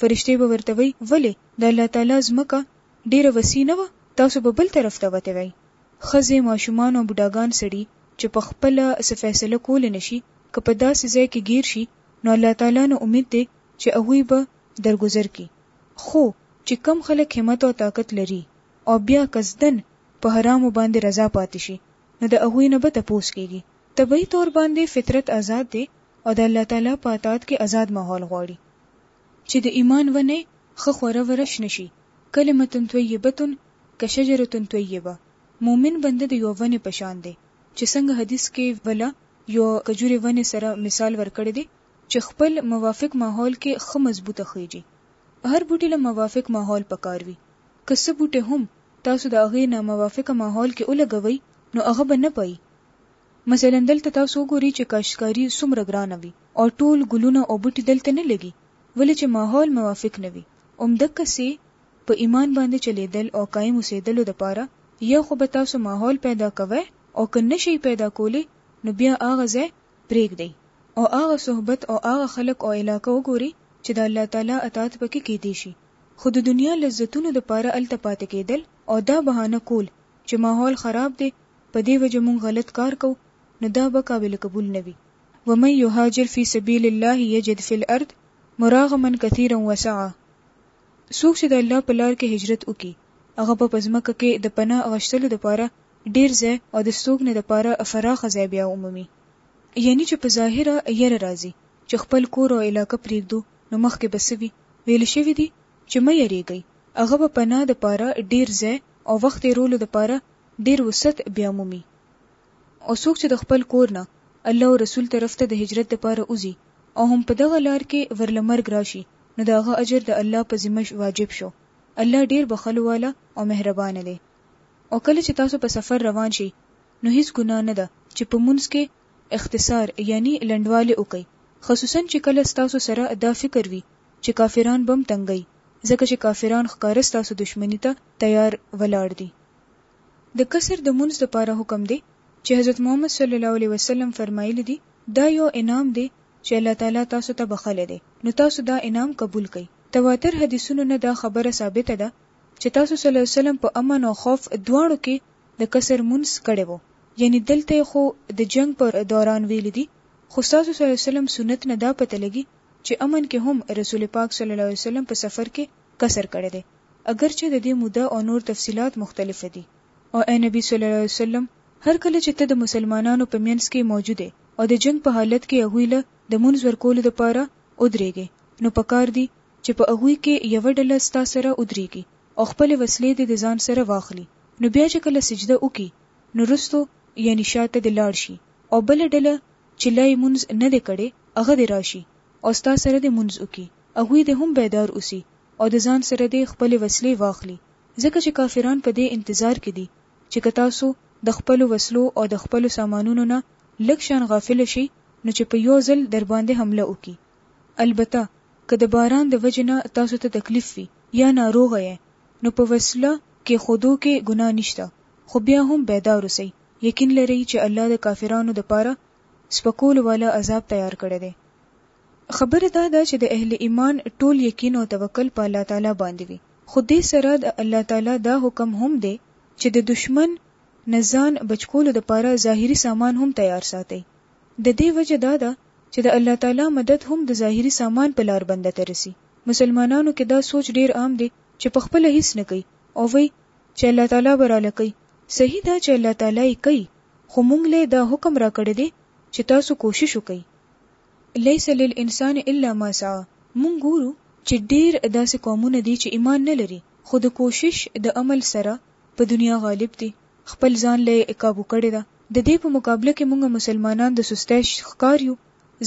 فرشتې به ورته وایي، ولې، د الله تعالی ځمکه ډېره وسیع نه وه؟ تاسو به بل طرف ته وتې وای. ښځې، ماشومان او بوډاګان سړي چې په خپله څه فیصله کولی نه شي، که په داسې ځای کې ګېر شي، نو الله تعالی نه امید دی چې هغوی به درګذر کړي. خو چې کوم خلک همت او طاقت لري او بیا قصداً په حرامو باندې رضا پاتې شي، نو د هغوی نه به تپوس کېږي. طبعي طور باندې فطرت ازاد دی او د الله تعالی په اطاعت کې ازاد ماحول غواړي چې د ایمان ونې ښه خوره وره شنه شي، کلمة طیبة کشجرة طیبة، مؤمن بنده د یوه ونې په شان دی چې څنګه حدیث کې وله یوه کجورې ونې سره مثال ورکړی دی چې خپل موافق ماحول کې ښه مضبوطه خیژي. هر بوټي له موافق ماحول پکار وي، که څه بوټی هم تاسو د هغې ناموافقه ماحول کې ولګوئ نو هغه به نه پايي، مثلاً دلته تاسو وګورئ چې کاشتکاري څومره ګرانه وي او ټول ګلونه او بوټي دلته نه لګي ولې چې ماحول موافق نه وي همدقه سې په ایمان باندې چلیدل او قایم اوسیدلو د پاره یا خو به تاسو ماحول پیدا کوئ او که نه شئ پیدا کولې نو بیا هغه ځای پریږدئ او هغه صحبت او هغه خلک او علاقه وګورئ چې د الله تعالی اطاعت پکې کیدې شي خو د دنیا لذتونو د پاره هلته پاتې کیدل او دا بهانه کول چې ماحول خراب دې په دې وجه مونږ غلط کار کوو نو دا به قابل قبول نه وي ومن یهاجر فی سبیل الله یجد فی الارض مراغما کثیرا وسعا څوک چې د الله په لار کې هجرت وکړي هغه به په ځمکه کې د پناه اغشتلو دپاره ډیر ځای او د ستوګنې دپاره فراخ ځای بیا ومومي یعنی چې په ظاهره یره راځي چې خپل کور او علاقه پریږدو نو مخکې به څه وي ویل شوي دي چې مه یریږئ هغه به پناه دپاره ډیر ځای او وخت تیرولو دپاره ډېر وسعت بیا مومي او څوک چې د خپل کور نه الله او رسول طرف ته د هجرت لپاره وځي او هم په دغه لار کې ورله مرګ راشي نو د هغه اجر د الله په ذمه واجب شو، الله ډېر بخښلو والا او مهربانه دی، او کله چې تاسو په سفر روان شئ نو هیڅ ګناه نه ده چې په مونځ کې اختصار یعنی لنډوالی وکړئ خصوصاً چې کله ستاسو سره دا فکر وي چې کافران به هم تنګوي ځکه چې کافران ښکاره ستاسو دښمني ته تیار ولاړ دي. د کسر د مونځ لپاره حکم دی چې حضرت محمد صلی الله علیه وسلم فرمایلي دي، دا یو انعام دی چې الله تعالی تاسو ته بخښلی دی نو تاسو دا انعام قبول کړئ. تواتر حدیثونو نه دا خبره ثابته ده چې تاسو صلی الله علیه وسلم په امن او خوف دواړو کې د کسر مونځ کړی وو، یعنی دلته یې خو د جنګ په دوران ویلي دي خو ستاسو صلی الله علیه وسلم سنت نه دا پته لګي چې امن کې هم رسول پاک صلی الله علیه وسلم په سفر کې قصر کړی دی، اګر چه ددې موده او نور تفصیلات مختلف دي، او ای نبی صلی الله علیه وسلم! هر کله چه ته د مسلمانانو په مینځ کښې موجود ئې او د جنګ په حالت کښې هغوی له د مونځ ورکولو د پاره اودریږې نو پکار دي چه په هغوی کښې یوه ډله ستا سره اودریږي او خپلې وسلې دې د ځان سره واخلي نو بیا چه کله سجده وکړي نو رستو یعنی شا ته دې لاړ شي او بله ډله چه لا ئې مونځ نه دی کړې هغه دې راشي او ستا سره دې مونځ وکړي. هغوی دې هم بیدار اوسي او د ځان سره دې خپلې وسلې واخلي، ځکه چې کافران په دې انتظار کې دي چې که تاسو د خپلو وسلو او د خپلو سامانونو نه لږ شان غافل شئ نو چې په یو ځل درباندې حمله وکړي. البته که د باران د وجې نه تاسو ته تکلیف وي یا ناروغه یئ نو په وسله کېښودو کې ګناه نشته، خو بیا هم بیدار اوسئ، یقین لرئ چې الله د کافرانو دپاره سپکولو والا عذاب تیار کړی دی. خبره دا ده چې د اهل ایمان ټول یقین او توکل په الله تعالی باندې وي، خو دې سره د الله تعالی دا حکم هم دی چې د دښمن نه ځان بچکولو دپاره ظاهري سامان هم تیار ساتئ، ددې وجه دا ده چې د الله تعالی مدد هم د ظاهري سامان په لار بنده ته رسي، مسلمانانو کې دا سوچ ډیر عام دی چې په خپله هیڅ نه کوي او وایي چې الله تعالی به راله کوي، صحیح ده چې الله تعالی یې کوي خو مونږ له دا حکم راکړی دی چې تاسو کوشش وکړئ. ليس للانسان الا ما سعی مونږ ګورو چې ډير داسې قومونه دي چې ايمان نه لري خو د کوشش د عمل سره په دنيا غالب دي خپل ځان له يې قابو کړې ده د دې په مقابله کې مونږ مسلمانان د سستۍ ښکار يو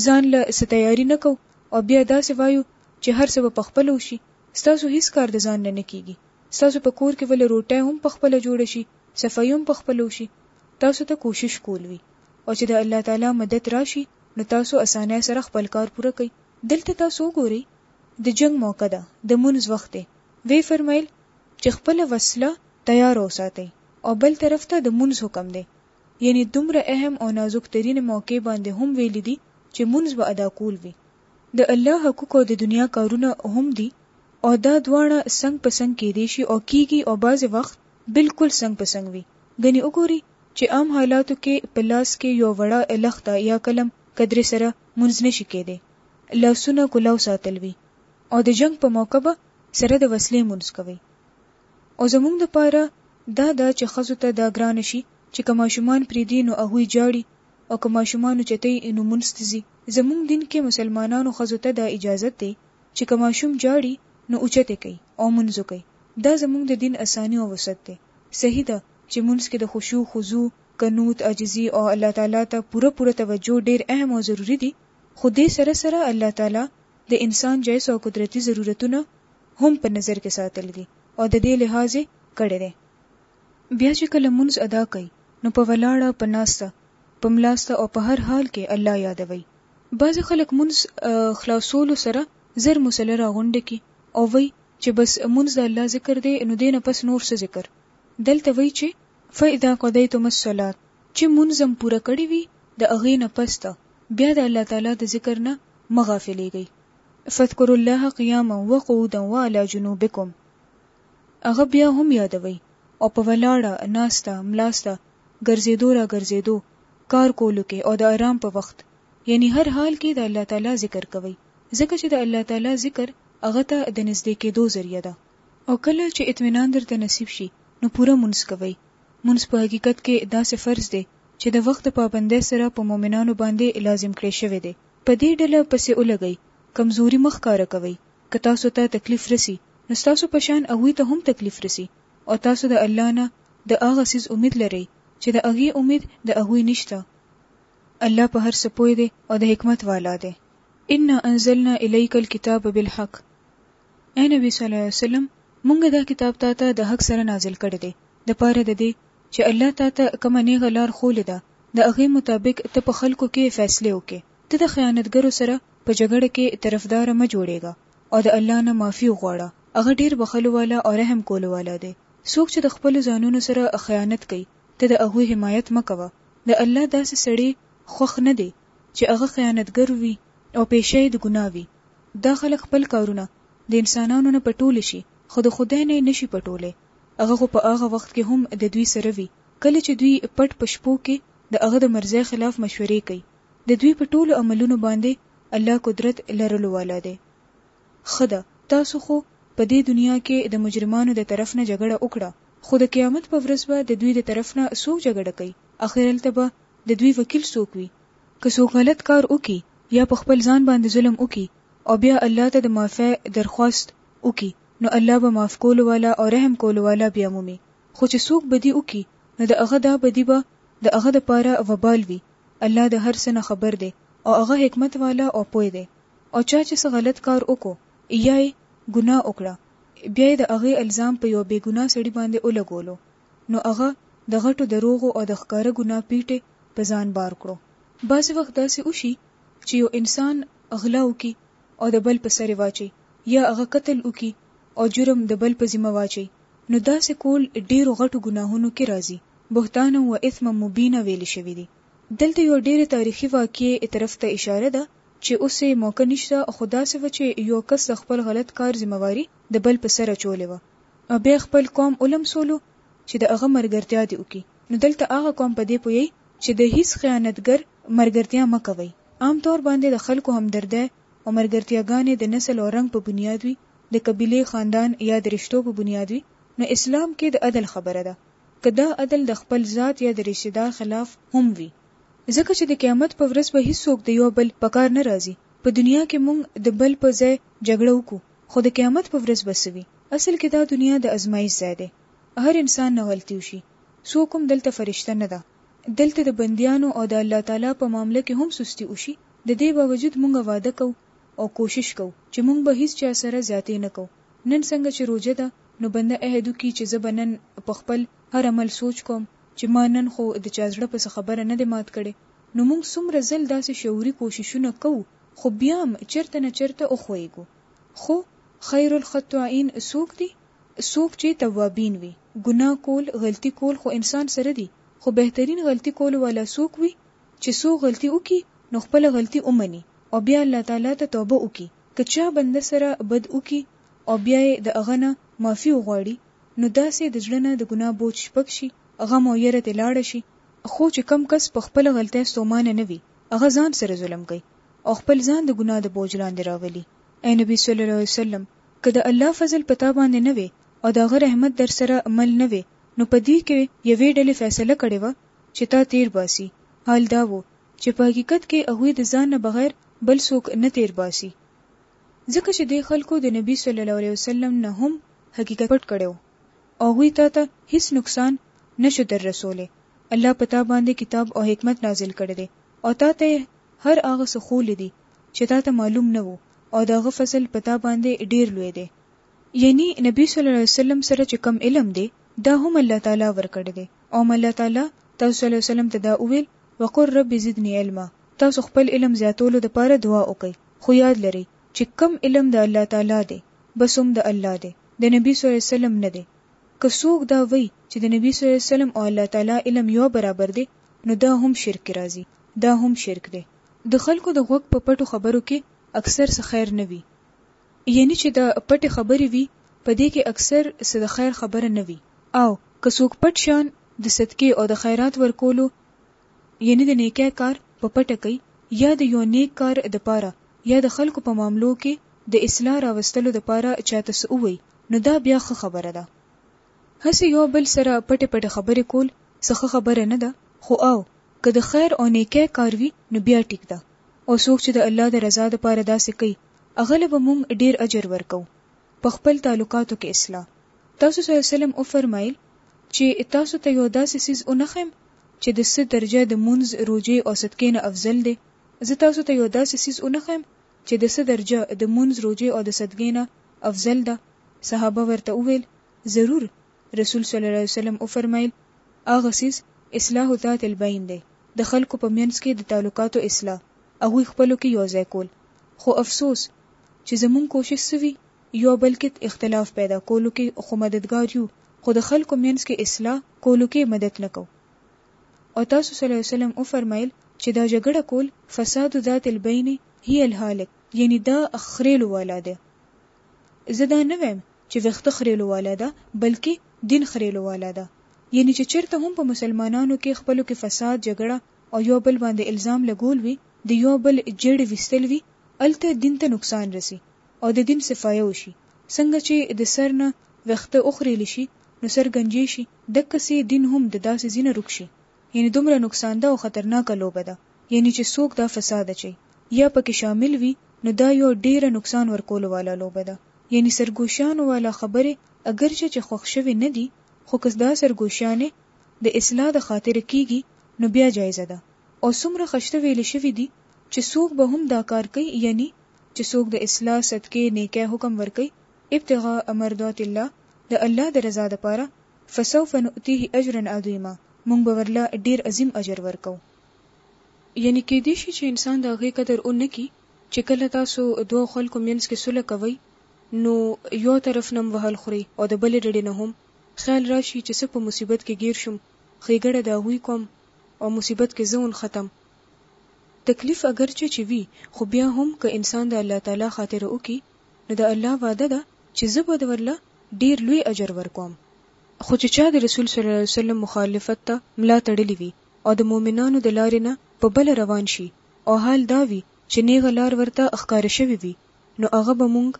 ځان له څه تياري نه کوو او بيا داسې وايو چې هر څه به په خپله وشي ستاسو هيڅ کار د ځان نه نه کيږي ستاسو په کور کې وله روټۍ هم په خپله جوړه شي صفايي هم په خپله وشي تاسو ته کوشش کول وي. او چې د الله تعالی مدد راشي نو تاسو اسانۍ سره خپل کار پوره کړئ. دلته تاسو وګورئ د جنګ موقع ده، د مونځ وخت دی، ویې فرمایل چې خپله وسله تیاره وساتئ او بل طرف ته د مونځ حکم دی، یعنې دومره اهم او نازک ترینې موقعې باندې هم ویلي دي چې مونځ به ادا کول وي. د الله حقوق او د دنیا کارونه هم دي او دا دواړه څنګ په څنګ کیدای شي او کیږي او بعضې وخت بلکل څنګ په څنګ وي، ګنې وګورئ چې عام حالاتو کې په لاس کې یوه وړه لخته یا قلم قدرې سره مونځ نه شي کېدی، لاسونه کلاو ساتل وي او د جنګ په موقع به سره د وسلې مونځ کوئ او زمونږ د پاره دا ده چې ښځو ته دا ګرانه شي چې که ماشومان پرېږدي نو هغوی جاړي او که ماشومان اوچتوي نو مونځ ته ځي، زمونږ دین کې مسلمانانو ښځو ته دا اجازت دی چې که ماشوم جاړي نو اوچت یې کړئ او مونځ وکړئ، دا زمونږ د دین اساني او وسعت دی، صحیح ده چې لمونځ کې د خشوع، خضوع، قنوت، عاجزي او الله تعالی ته پوره پوره توجه ډېر اهم او ضروري دي، خو دې سره سره الله تعالی د انسان جائز او قدرتي ضرورتونه هم په نظر کې ساتل دي او د دې لحاظ یې کړی دی. بیا چې کله لمونځ ادا کوئ نو په ولاړه، په ناسته، په ملاسته او په هر حال کې الله یادوئ. بعضې خلک لمونځ خلاصولو سره زر مصلی راغونډې کړي او وایي چې بس لمونځ د الله ذکر دی نو دې نه پس نور څه ذکر؟ دلته وایي چې فاذا قضیتم الصلاة چې مونځ هم پوره کړی وي د هغې نه پس ته بیا د الله تعالی د ذکر نه مه غافلیږئ فاذکروا الله قیاما وقعودا وعلی جنوبکم هغه بیا هم یادوئ او په ولاړه، ناسته، ملاسته، ګرځېدو را ګرځېدو، کار کولو کې او د ارام په وخت یعنی هر حال کې د الله تعالی ذکر کوئ ځکه چې د الله تعالی ذکر هغه ته د نزدې کېدو ذریعه ده. او کله چې اطمینان درته نصیب شي نو پوره مونځ کوئ، مونځ په حقیقت کې داسې فرض دی چې د وخت د پابندۍ سره په مؤمنانو باندې لازم کړې شوی دی، په دې ډله پسې ولګئ، کمزوري مه ښکاره کوئ، که تاسو ته تکلیف رسي نو ستاسو په شان هغوی ته هم تکلیف رسي، او تاسو د الله نه د هغه څیز امید لرئ چې د هغې امید د هغوی نشته، الله په هر څه پوه دی او د حکمت والا دی. انا انزلنا الیک الکتاب بالحق اې نبی صلی الله علیه وسلم مونږ دا کتاب تا ته د حق سره نازل کړی دی د پاره د دې چې الله تا ته کومه نیغه لار ښولې ده د هغې مطابق ته په خلکو کې فیصلې وکړې ته د خیانتګرو سره په جګړه کې طرفدار مه جوړېږه او د الله نه معافي وغواړه هغه ډېر بخښلو والا او رحم کولو والا دی څوک چې د خپلو ځانونو سره خیانت کوي ته د هغوی حمایت مه کوه د الله داسې سړی خوښ نه دی چې هغه خیانتګر وي او پیشه یې د ګناه وي، دا خلک خپل کارونه د انسانانو نه پټولی شي خو د خدای نه یې نه شي پټولی، هغه خو په هغه وخت کې هم د دوی سره وي کله چې دوی پټ په شپو کې د هغه د مرضی خلاف مشورې کوي، د دوی په ټولو عملونو باندې الله قدرت لرلو والا دی. ښه ده تاسو خو په دې دنیا کې د مجرمانو د طرف نه جګړه وکړه، خو د قیامت په ورځ به د دوی د طرف نه څوک جګړه کوي؟ اخر هلته به د دوی وکیل څوک وي؟ که څوک غلط کار وکړي یا په خپل ځان باندې ظلم وکړي او بیا الله ته د معافۍ درخواست وکړي نو الله به معاف کولو والا او رحم کولو والا بیا مومي، خو چې څوک بدي وکړي نو د هغه دا بدي به د هغه لپاره وبال وي، الله د هر څه نه خبر دی او هغه حکمت والا او پوه دی او چا چې څه غلط کار وکړو ايا يې ګناه وکړه بیا يې د هغې الزام په یوه بې ګناه سړي باندې ولګولو. نو هغه د غټو دروغو او د ښکاره ګناه پيټی په ځان بار کړو. بعضې وخت داسې وشي چې يو انسان غلا وکړي او د بل په سر يې واچوي يا هغه قتل وکړي او جرم د بل په ذمه واچوي نو داسې کول ډېرو غټو ګناهونو کې راځي، بهتانا و اثما مبينا ويل شوي دي. دلته يوه ډېره تاريخي واقعې طرف ته اشاره ده چې اوس يې موقع نشته خو داسې وه چې يو کس د خپل غلط کار ذمه واري د بل په سر اچولې وه، او بیا خپل قوم ولمسولو چې د هغه مرګرتیا دې وکړي نو دلته هغه قوم په دې پوهیږي چې د هیڅ خیانتګر مرګرتیا مه کوئ عام طور باندې د خلکو همدردۍ او مرګرتیاګانې د نسل او رنګ په بنیاد وي د قبیلې، خاندان یا د رشتو په بنیاد وي نو اسلام کې د عدل خبره ده که دا عدل د خپل ذات یا د ریشې دار خلاف هم وي ځکه چې د قیامت په ورځ به هیڅوک د یو بل په کار نه راځي په دنیا کې مونږ د بل په ځای جګړه وکړو خو د قیامت په ورځ به څه وي؟ اصل کې دا دنیا د ازمایش ځای دی. هر انسان نه غلطي وشي. څوک هم دلته فرشته نه ده. دلته د بندیانو او د الله تعالی په معامله کې هم سستي وشي، د دې باوجود مونږ وعده کوو او کوشش کوو چې مونږ به هیڅ چا سره زیاتې نه کوو. نن څنګه چې روژه ده نو بنده عهد وکړي چې زه به نن په خپل هر عمل سوچ کوم چې ما نن خو د چا زړه په څه خبره نه دی مات کړی. نو مونږ څومره ځل داسې شعوري کوششونه کوو خو بيا هم چرته نه چرته وښويږو خو خير الخطائين څوک دي څوک چي توابين وي ګناه کول غلطي کول خو انسان سره دي خو بهترين غلطي کولو والا څوک وي چي څوک غلطي وکړي نو خپله غلطي ومني او بيا الله تعالی ته توبه وکړي که چا بنده سره بد وکړي او بيا يې د هغه نه معافي وغواړي نو داسي د زړه نه د ګناه بوج شپک شي غم او يره ترې لاړه شي خو چي کوم کس په خپله غلطۍ ستومانه نه وي هغه ځان سره ظلم کوي او خپل ځان د ګناه د بوج لاندې راولي. اې نبي صلی الله علیه وسلم! که د الله فضل په تا باندې نه وی او د هغه رحمت درسره مل نه وی نو په دوی کې یوې ډلې فیصله کړې وه چې تا تیر باسي، حال دا وو چې په حقیقت کې هغوی د ځان نه بغیر بل څوک نه تیر باسي ځکه چې دې خلکو د نبي صلی الله علیه وسلم نه هم حقیقت پټ کړی وو. او هغوی تا ته هیڅ نقصان نه شو در رسولی، الله په تا باندې کتاب او حکمت نازل کړی دی او تا ته یې هر هغه څه ښوولي دي چې تا ته معلوم نه وو او د هغه فضل په تا باندې ډېر لوی دی. یعنی نبی صلی الله علیه وسلم سره چې کوم علم دی دا هم الله تعالی ورکړی دی او هم الله تعالی تاسو صلی الله علیه وسلم ته دا وویل، وقل رب زدنی علما، تاسو خپل علم زیاتولو دپاره دعا وکړئ خو یاد لرئ چې کوم علم د الله تعالی دی بس هم د الله دی د نبی صلی الله علیه وسلم نه دی که څوک دا وایي چې د نبی صلی الله علیه وسلم او الله تعالی علم یو برابر دی نو دا هم شرک کې راځي دا هم شرک دی د خلکو د غوږ په پټو خبرو کې اکثر څه خیر نه وي یعنی چې دا پټې خبرې وي په دې کې اکثر څه د خیر خبره نه وي او که څوک پټ شان د صدقې او د خیرات ورکولو یعنی د نیکی کار په پټه کوي یا د یو نیک کار د پاره یا د خلکو په معاملو کی د اصلاح راوستلو د پاره چاته څه ووایی نو دا بیا ښه خبره ده هسی یو بل سره پټی پټی خبری کول څه ښه خبره نه ده خو او که د خیر او نیکی کار وی نو بیا ټیک ده او څوک چی د الله د رضا د پاره داسی کوي هغه له به مونږ ډیر اجر ورکوو په خپل تعلقاتو کې اصلاح. تاسو صلی الله علیه وسلم وفرمایل چې تاسو ته یو داسې څیز ونښیم چې د څه درجه د مونځ، روژې او صدقې نه افضل دی؟ زه تاسو ته یو داسې څیز ونښیم چې د څه درجه د مونځ، روژې او د صدقې نه افضل ده؟ صحابه ورته وویل، ضرور، رسول صلی الله علیه وسلم وفرمایل، هغه څیز اصلاح ذات البین دی، د خلکو په مینځ کې د تعلقاتو اصلاح. هغوی خپلو کې یو ځای کول خو افسوس چې زمونږ کوشش څه وي یو بل کې اختلاف پیدا کولو کې خو مددګار یو خو د خلکو مینځ کې اصلاح کولو کې مدد نه کوو او تاسو صلی الله علیه وسلم وفرمایل چې دا جګړه کول فساد ذات البین هی الهالک یعنی دا خریلو والا دی زه دا نه وایم چې ویښته خریلو والا ده بلکې دین خریلو والا ده یعنی چې چیرته هم په مسلمانانو کې خپلو کې فساد جګړه او يو بل باندې الزام لګول وي د يو بل جيړې ويستل وي هلته دين ته نقصان رسي او د دين صفايه وشي څنګه چې د سر نه ويښته وخريل شي نو سر ګنجې شي دقسې دين هم د داسې ځي نه روک شي يعني دومره نقصانده او خطرناکه لوبه ده يعني چې څوک دا فساد اچوي يا په کې شامل وي نو دا يو ډيره نقصان ورکولو والا لوبه ده يعني سرګوشيانو والا خبرې اګرچه چې خوښ شوې نه دي خو که دا سرګوشيانې د اصلاح د خاطر کيږي نو بیا جایزه ده او څومره خشته ویل شوي دي چې څوک به هم دا کار کوي یعنی چې څوک د اصلاح، صدقې، نیکۍ حکم ورکوي ابتغاء مرضات الله د الله د رضا لپاره فسوف نؤتیه اجرا عظیما موږ به ورله ډیر عظیم اجر ورکوو. یعنی کیدی شي چې انسان د هغې قدر ونه کړي چې کله تاسو دوو خلکو مینځ کې سوله کوئ نو یو طرف نه هم وهل خورئ او د بلې ډډې نه هم خیال راشي چې څه په مصیبت کې ګیر شوم ښېګړه د هغوی کوم او مصیبت کې زه ونښتم. تکلیف اګرچه چې وي خو بیا هم که انسان د الله تعالی خاطر وکړي نو د الله وعده ده چې زه به د ورله ډېر لوی اجر ورکوم. خو چې چا د رسول صلی الله علیه وسلم مخالفت ته ملا تړلې وي او د مؤمنانو د لارې نه په بله روان شي او حال دا وي چې نېغه لار ورته ښکاره شوې وي نو هغه به مونږ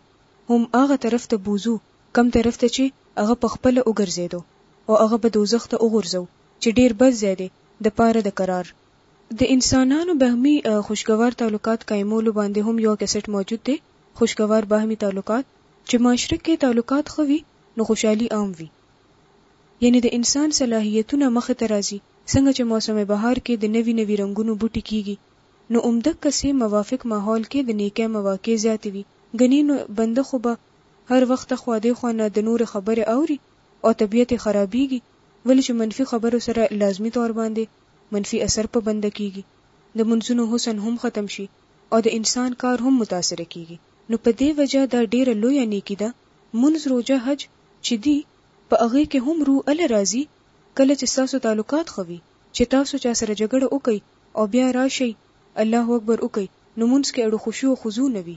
هم هغه طرف ته بوځو کوم طرف ته چې هغه په خپله وګرځېدو او هغه به دوزخ ته وغورځو چې ډېر بد ځای دی د پاره د قرار. د انسانانو باهمي خوشګوار تعلقات قايمولو باندې هم يو کسټ موجود دی، خوشګوار باهمي تعلقات، چې معاشره کې تعلقات ښه وي نو خوشحالي عام وي. يعنې د انسان صلاحيتونه مخ ته راځي، څنګه چې موسم بهار کې د نوي نوي رنګونو بوټي کېږي نو همدقسې موافق ماحول کې د نېکۍ مواقع زياتې وي، ګنې نو بنده خو به هر وخت د خوا دې خوا نه د نورې خبرې اوري او طبیعت یې خرابیږي ولې چې منفي خبرو سره لازمي طور باندې منفي اثر په بنده کیږي د منځونو حسن هم ختم شي او د انسان کار هم متاثره کیږي نو په دې وجه دا ډیره لویه نیکي ده مونځ روژه حج چې دي په هغې کې هم روح اله راځي کله چې ستاسو تعلقات ښه وي چې تاسو چا سره جګړه وکړئ او بیا راشئ الله اکبر وکړئ نو مونځ کې اړو خشوع او خضوع نه وي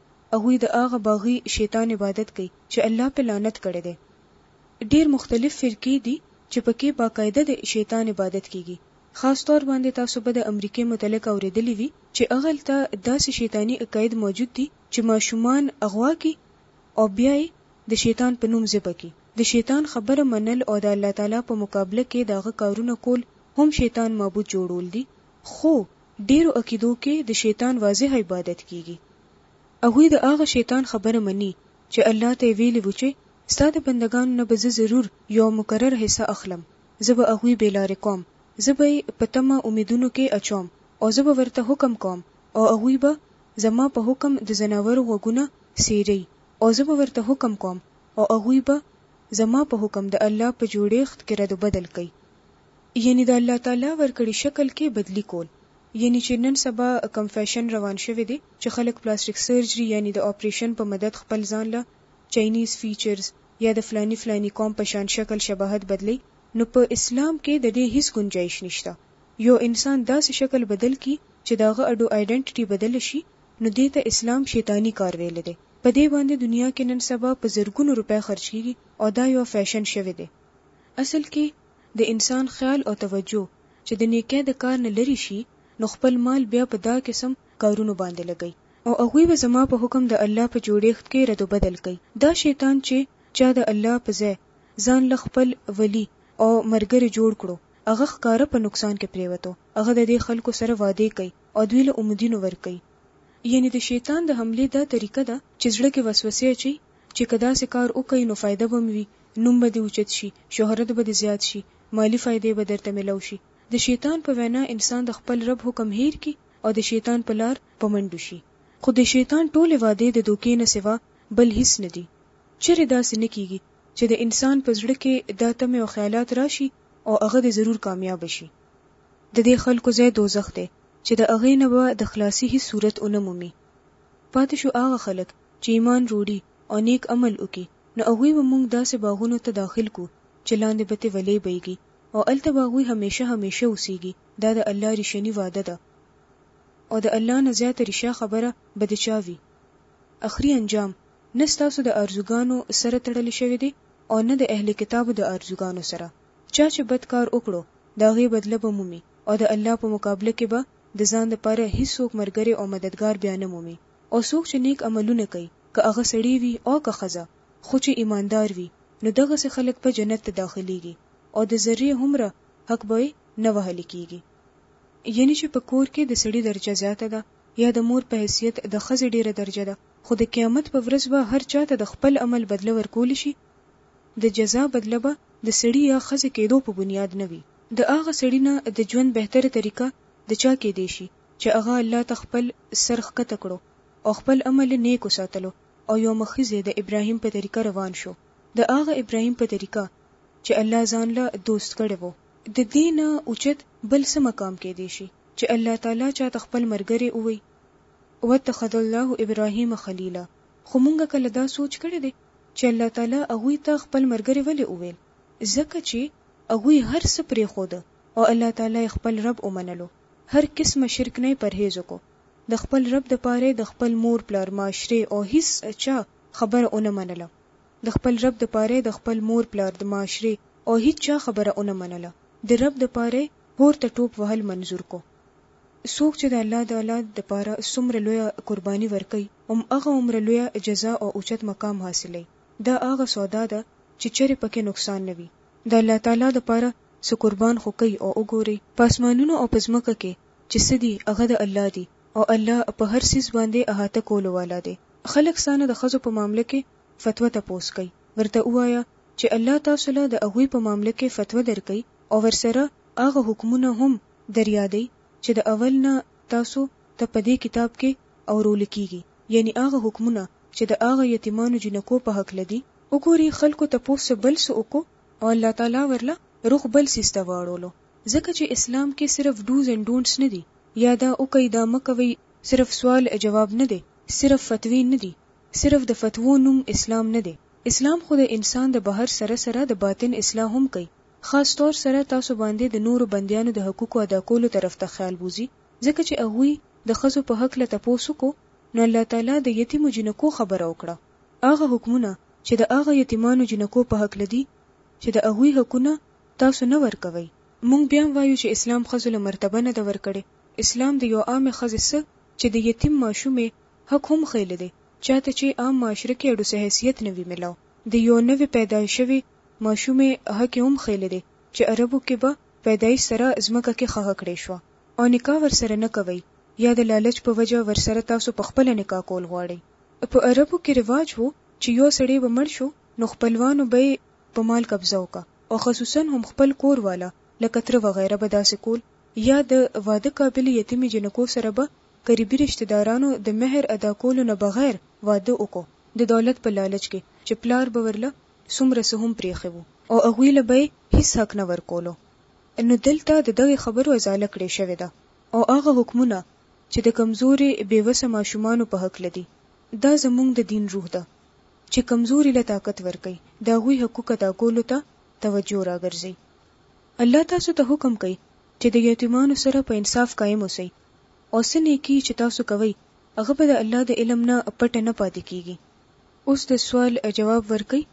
هغوی د هغه باغي شیطان عبادت کوي چې الله پرې لعنت کړی دی. ډېر مختلف فرقې دي چې پکې باقاعده د شیطان عبادت کېږي. خاص طور باندې تاسو به د امریکې متعلق اورېدلي وي چې هغلته داسې شیطاني عقاید موجود دي چې ماشومان اغوا کړي او بیا یې د شیطان په نوم ذبح کړي. د شیطان خبره منل او د الله تعالی په مقابله کې د هغه کارونه کول هم شیطان معبود جوړول دي خو ډېرو عقیدو کې د شیطان واضح عبادت کېږي. هغوی د هغه شیطان خبره مني چې الله ته یې ویلي وو چې ستا د بندګانو نه به زه ضرور یوه مقرره حصه اخلم، زه به هغوی بې لارې کوم، زه به یې په طمع امیدونو کې اچوم او زه به ورته حکم کوم او هغوی به زما په حکم د ځناورو غوږونه څیري او زه به ورته حکم کوم او هغوی به زما په حکم د الله په جوړېښت کې رد و بدل کوي. یعنی د الله تعالی ورکړی شکل کی بدلی کول یعنی چی نن سبا کوم فیشن روان شوی دی چی خلک پلاسټیک سرجری یعنی د آپریشن په مدد خپل ځان له چاینیز فیچرز یا د فلانی فلانی قوم په شان شکل شباهت بدلی نو په اسلام کی د دی هیڅ ګنجایش نشته یو انسان داسی شکل بدل کی چی د هغه اډو ایډنټیټی بدله شی نو دی ته اسلام شیطانی کار ویلی دی په دی باندی دنیا کی نن سبا په زرګونو روپی خرچ کیږی او دا یو فیشن شوی دی اصل کی د انسان خیال او توجه چې د نیکۍ د کار نه لرې شي نو خپل مال بیا په دا قسم کارونو باندې لګوي او هغوی به زما په حکم د الله په جوړیښت کې رد و بدل کوي دا شیطان چې چا د الله په ځای ځانله خپل ولي او مرګری جوړ کړو هغه ښکاره په نقصان کې پریوتو هغه د دې خلکو سره وعدې کوي او دوی له امودینو ورکوي. یعنې د شیطان د حملې دا طریقه ده چې زړه کې وسوسې اچوي چې که داسې کار وکړئ نو فایده به مو وي نوم به دې اوچت شي، شهرت به دې زیات شي، مالي فایدې به درته ملو شي. د شیطان په وینا انسان د خپل رب حکم هیر کړي او د شیطان په لار په منډو شي. خو د شیطان ټولې وعدې د دوکې نه سوا بل هیڅ نه دي. چېرې داسې نه کیږي چې د انسان په زړه کې دا تمې او خیالات راشي او هغه دې ضرور کامیابه شي. د دې خلکو ځای دوزخ دی چې د هغې نه به د خلاصي هیڅ صورت ونه مومي. پاتې شو هغه خلک چې ایمان روړي او نیک عمل وکړي نو هغوی به مونږ داسې باغونو ته داخل کړو چې لاندې به ترې ولې بهیږي او هلته به هغوی همېشه همېشه اوسیږي دا د الله ریښني وعده ده او د الله نه زیاته ریښه خبره به د چا وي اخري انجام نه ستاسو د آرزوګانو سره تړل شوی دی او نه د اهل کتابو د آرزوګانو سره چا چې بد کار وکړو د هغې بدله به مومي او د الله په مقابله کې به د ځان لپاره هیڅوک مرګری او مددګار بیا نه مومي. او څوک چې نېک عملونه کوي که هغه سړی وي او که ښځه خو چې ایماندار وي نو دغسې خلک به جنت ته داخلېږي او د ذرې هومره حق به یې نه وهل کېږي یعنې چې په کور کې د سړي درجه زیاته ده یا د مور په حیثیت د ښځې ډېره درجه ده خو د قیامت په ورځ به هر چا ته د خپل عمل بدله ورکول شي د جزا بدله به د سړي یا ښځې کېدو په بنیاد نه وي د هغه سړي نه د ژوند بهتره طریقه د چا کېدای شي چې هغه الله ته خپل سر ښکته کړو او خپل عمل نېک وساتلو او يو مخيزې د ابراهيم په طريقه روان شو د هغه ابراهيم په طريقه چې الله ځانله دوست کړی وو د دې نه اوچت بل څه مقام کېدې شي چې الله تعالی چاته خپل مرګرې ووي واتخذ الله ابراهيم خليلا خو مونږ کله دا سوچ کړې دې چې الله تعالی هغوی ته خپل مرګرې ولې وويل ځکه چې هغوی هر څه پرېښوده او الله تعالی يې خپل رب ومنلو هر قسمه شرک نه يې پرهېز وکړو، د خپل رب د پاره يې د خپل مور پلار، معاشرې او هيڅ چا خبره ونه منله، د خپل رب د پاره يې د خپل مور پلار، د معاشرې او هيڅ چا خبره ونه منله، د رب د پاره يې هور ته ټوپ وهل منظور کړو، څوک چې د الله تعالی د پاره څومره لويه قرباني ورکوي هم هغه هومره لويه جزا او اوچت مقام حاصلوي، دا هغه سودا ده چې چرې پکې نقصان نه وي. د الله تعالی دپاره څه قربان خو کړئ او وګورئ په آسمانونو او په ځمکه کښې چې څه دي هغه د الله دي او الله په هر څيز باندې احاطه کولو والا دی. خلق ستا نه د ښځو په معامله کښې فتوه تپوس کوي ورته ووايه چې الله تاسو له د هغوی په معامله کښې فتوه درکوي او ورسره هغه حکمونه هم دريادوي چې د اول نه تاسو ته په دې کتاب کښې اورول کيږي يعنې هغه حکمونه چې د هغه يتيمانو جينکو په حقله دي وګوری خلکو تپوس چه بل څه وکړو او الله تعالی ورله رخ بل څیز ته واړولو ځکه چه اسلام کی صرف ډوز اینډ ډونټس نه دی یا دا وکړئ دا مه کوئ صرف سوال جواب نه دی صرف فتوی نه دی صرف د فتوو نوم اسلام نه دی اسلام خو د انسان د بهر سره سره د باطن اصلاح هم کوي خاص طور سره تاسو باندی د نورو بندیانو د حقوقو ادا کولو طرف ته خیال بوځي ځکه چه هغوی د ښځو په هکله تپوس وکړو نو الله تعالی د یتیمو جینکو خبره وکړه. هغه حکمونه چې د هغه یتیمانو جینکو په هکله دي چې د هغوی حقونه تاسو نه ورکوئ. موږ بیا هم وایو چې اسلام ښځو له مرتبه نه ده ورکړې، اسلام د یو عامې ښځې څه چې د یتیم ماشومې حق هم ښیلی دی، چا ته چې عام معاشره کې اډوڅه حیثیت نه وي ملاو، د یو نوې پیدا شوې ماشومې حق یې هم ښیلی دی چې عربو کې به پیدایش سره ځمکه کې خښه کړې شوه او نکاح ورسره نه کوئ یا د لالچ په وجه ورسره تاسو په خپله نکاح کول غواړئ. په عربو کې رواج وو چې يو سړی به مړ شو نو خپلوانو به يې په مال قبضه وکړه او خصوصاً هم خپل کور والا لکه تره وغيره به داسې کول يا د واده قابلې يتيمې جينکو سره به قريبي رشته دارانو د مهر ادا کولو نه بغير واده وکړو د دولت په لالچ کې چې پلار به ورله څومره څه هم پريښي وو او هغوی له به يې هيڅ حق نه ورکولو نو دلته د دغې خبرو ازاله کړې شوې ده او هغه حکمونه چې د کمزورې بې وسه ماشومانو په هکله دي دا زمونږ د دين روح ده چې کمزوري له طاقت ورکوي د هغوی حقوق ادا کولو ته توجه راګرځوي الله تاسو ته حکم کوي چې د يتيمانو سره په انصاف قائم اوسئ او څه نيکي چې تاسو کوئ هغه به د الله د علم نه پټه نه پاتې کيږي اوس د سوال جواب ورکوي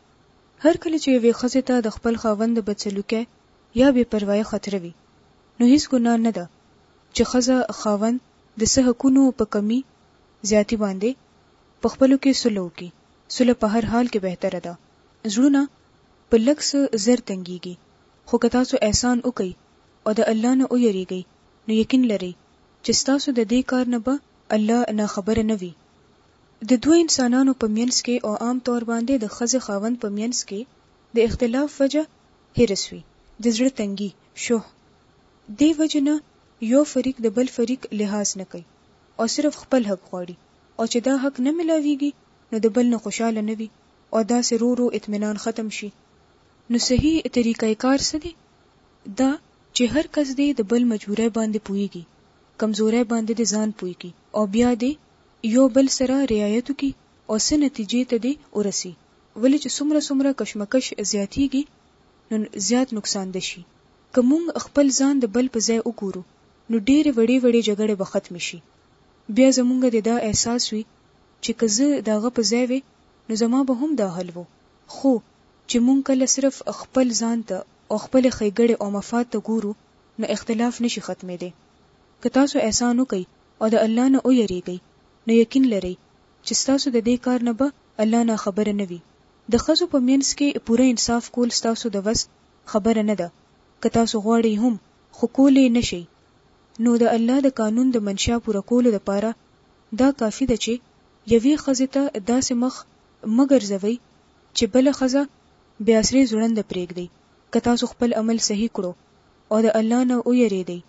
هر کله چې يوې ښځې ته د خپل خاوند د بدسلوکۍ یا بې پروایه خطره وي نو هیڅ ګناه نه ده چې ښځه خاوند د څه حقونو په کمي زیاتي باندې په خپلو کې سوله وکړي، سوله په هر حال کې بهتره ده، زړونه په لږ څه زر تنګیږي خو که تاسو احسان وکړئ او د الله نه ویریږئ نو یقین لرئ چې ستاسو د دې کار نه به الله ناخبره نه وي. د دوه انسانانو په مینځ کې او عام طور باندې د ښځې خاوند په مینځ کې د اختلاف وجه هېره سوي، د زړه تنګي، شوه، دې وجې نه يو فريق د بل فريق لحاظ نه کوي او صرف خپل حق غواړي او چې دا حق نه ملاويږي نو د بل نه خوشحاله نه وي او داسې رو رو اطمينان ختم شي. نو صحيح طريقه کار څه دی؟ دا چې هر کس دې د بل مجبورۍ باندې پوهيږي، کمزورۍ باندې دې ځان پوه کړي او بيا دې يو بل سره رعايت وکړي او څه نتيجې ته دې ورسي ولې چې څومره څومره کشمکش زیاتیږي نو زیات نقصانده شي. که مونږ خپل ځان د بل په ځای وګورو نو ډیرې وړې وړې جګړې به ختمې شي. بیا زمونږ دې دا احساس وي چې که زه د هغه په ځای وی نو زما به هم دا حل وو. خو چې مونږ کله صرف خپل ځان ته او خپلې ښیګړې او مفاد ته ګورو نو اختلاف نشي ختمیدی. که تاسو احسان وکړئ او د الله نه ویریږئ نو یقین لرئ چې ستاسو د دې کار نه به الله ناخبره نه وي. د ښځو په مینځ کې پوره انصاف کول ستاسو د وس خبره نه ده، که تاسو غواړئ هم، خو کولې یې نه شئ، نو د الله د قانون د منشا پوره کولو لپاره دا کافي ده چې یوې ښځې ته داسې مخ مه ګرځوئ چې بله ښځه بې اسرې ځوړنده پرېږدئ. که تاسو خپل عمل صحیح کړو او د الله نه ویرېدئ،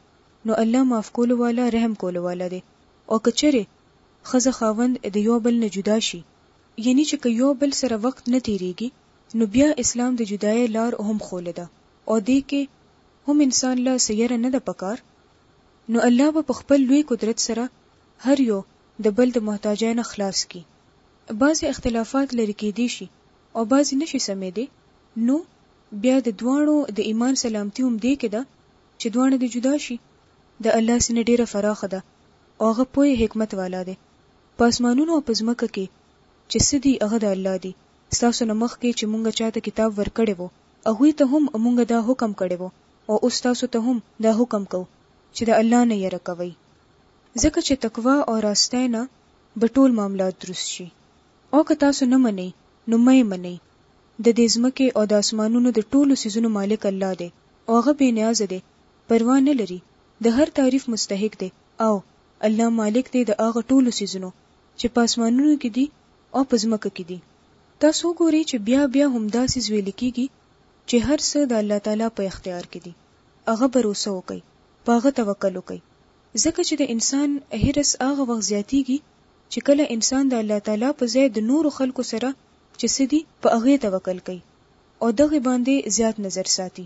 نو الله معاف کولو والا، رحم کولو والا دی او که چېرې ښځه خاوند د يو بل نه جدا شي يعنی چې که يو بل سره وخت نه تيريږي نو بيا اسلام د جدايۍ لار هم ښولې ده او دې کې هم انسان له څه يره نه ده پکار نو الله به په خپل لوی قدرت سره هر يو د بل د محتاجۍ نه خلاص کړي بعضې اختلافات لرې کيدې شي او بعضې نه شي سميدې نو بيا د دواړو د ايمان سلامتي هم دې کې ده چې دواړه دې جدا شي. د الله سينه ډيره فراخه ده او هغه پوه حکمت والا دی. په اسمانونو او په ځمکه کې چې څه دي هغه د الله دي. ستاسو نه مخکې چې مونږ چا ته کتاب ورکړی وو هغوی ته هم مونږ دا حکم کړی وو او اوس تاسو ته هم دا حکم کوو چې د الله نه یره کوئ ځکه چې تقوا او راستۍ نه به ټول معاملات درست شي. او که تاسو نه منئ نو مه یې منئ. د دې ځمکې او د اسمانونو د ټولو څیزونو مالک الله دی او هغه بې نیازه دی پروا نه لري، د هر تعریف مستحق دی او الله مالک دی د هغه ټولو څیزونو چې په اسمانونو کې دي او په ځمکه کې دي. تاسو وګورئ چې بیا بیا همدا څیز ویل کیږي چې هر څه د الله تعالی په اختیار کې دي، هغه بروسه وکړئ، په هغه توکل وکړئ، ځکه چې د انسان حرص هغه وخت زیاتیږي چې کله انسان د الله تعالی په ځای د نورو خلکو سره چې څه دي په هغې توکل کوي او دغې باندې زیات نظر ساتي.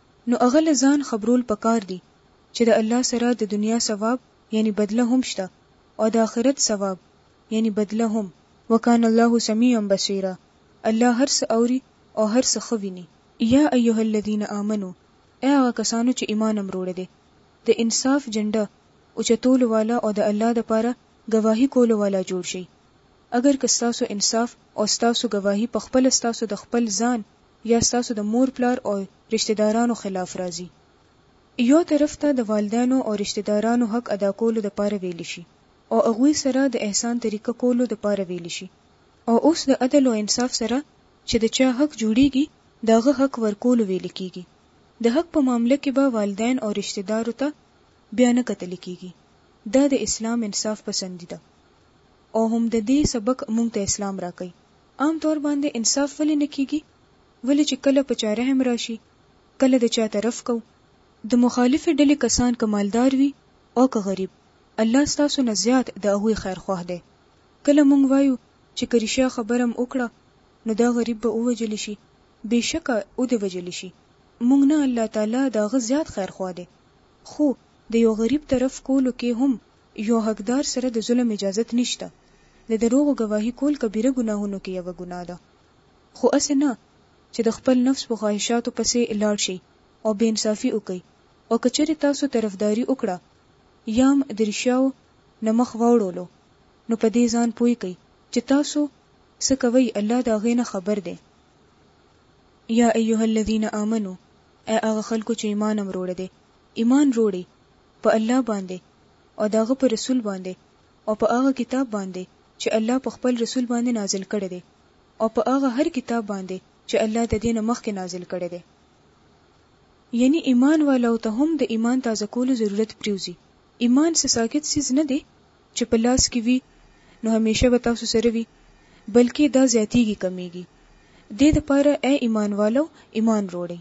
نو هغه له ځان خبرول پکار دي چې د الله سره د دنیا ثواب یعنی بدله هم شته او د آخرت ثواب یعنی بدله هم، وکان الله سمیعا بصیرا، الله هر څه اوري او هر څه ښه ویني. یا ایها الذین آمنو، ای هغه کسانو چې ایمان امروړی دی، د انصاف جنډه اوچتولو والا او د الله دپاره ګواهی کولو والا جوړ شئ، اګر که ستاسو انصاف او ستاسو ګواهي په خپله ستاسو د خپل ځان یا ستاسو د مور پلار او رشته دارانو خلاف راځي. ېو طرف ته د والدینو او رشته دارانو حق ادا کولو د پاره وېل شي او هغوي سره د احسان طریقه کولو د پاره وېل شي او اوس د عدل او انصاف سره چې د چا حق جوړېږي د هغه حق ورکولو وېل کېږي د حق په معامله کې به والدین او رشته دارو ته بیا نه کتل کېږي دا د اسلام انصاف پسندي ده او هم د دې سبق مونږ ته اسلام راکوي عام طور باندې انصاف ولې نه کیږي ولې چې کله په چا رحم راشي کله د چا طرف کوو د مخالفې ډلې کسان که مالدار وي او که غریب الله ستاسو نه زیات د هغوی خیر خواه دی کله مونږ وایو چې که ریشیا خبره هم وکړه نو دا غریب به ووژل شي بې شکه او دې وژل شي مونږ نه الله تعالی د هغه زیات خیر خواه دی خو د یو غریب طرف کولو کې هم يو حقدار سره د ظلم اجازت نشته د دروغو ګواهي کول کبيره ګناهونو کې يوه ګناه ده خو هسې نه چې د خپل نفس په خواهشاتو پسې لاړ شئ او بې انصافي وکړئ او که چېرې تاسو طرفداري وکړه يام د رښياو نه مخ واوړولو نو په دې ځان پوه کړئ چې تاسو څه کوئ الله د هغې نه خبر دی يا ايها الذين آمنو اې هغه خلکو چې ايمان امروړی دی ایمان روړی په الله باندی او د هغه په رسول باندی او په هغه کتاب باندی چه الله په خپل رسول باندی نازل کړی دی او په هغه هر کتاب باندی چه الله د دې نه مخکې نازل کړی دی. یعنی ایمان والو ته هم د ایمان تازه کولو ضرورت پریوزی. ایمان څه ساکت څیز نه دی چه په لاس کې وی نو همیشه به تاسو سره وی بلکه دا زیاتیږی کمیږی. دې د پاره ای ایمان والو ایمان روړی.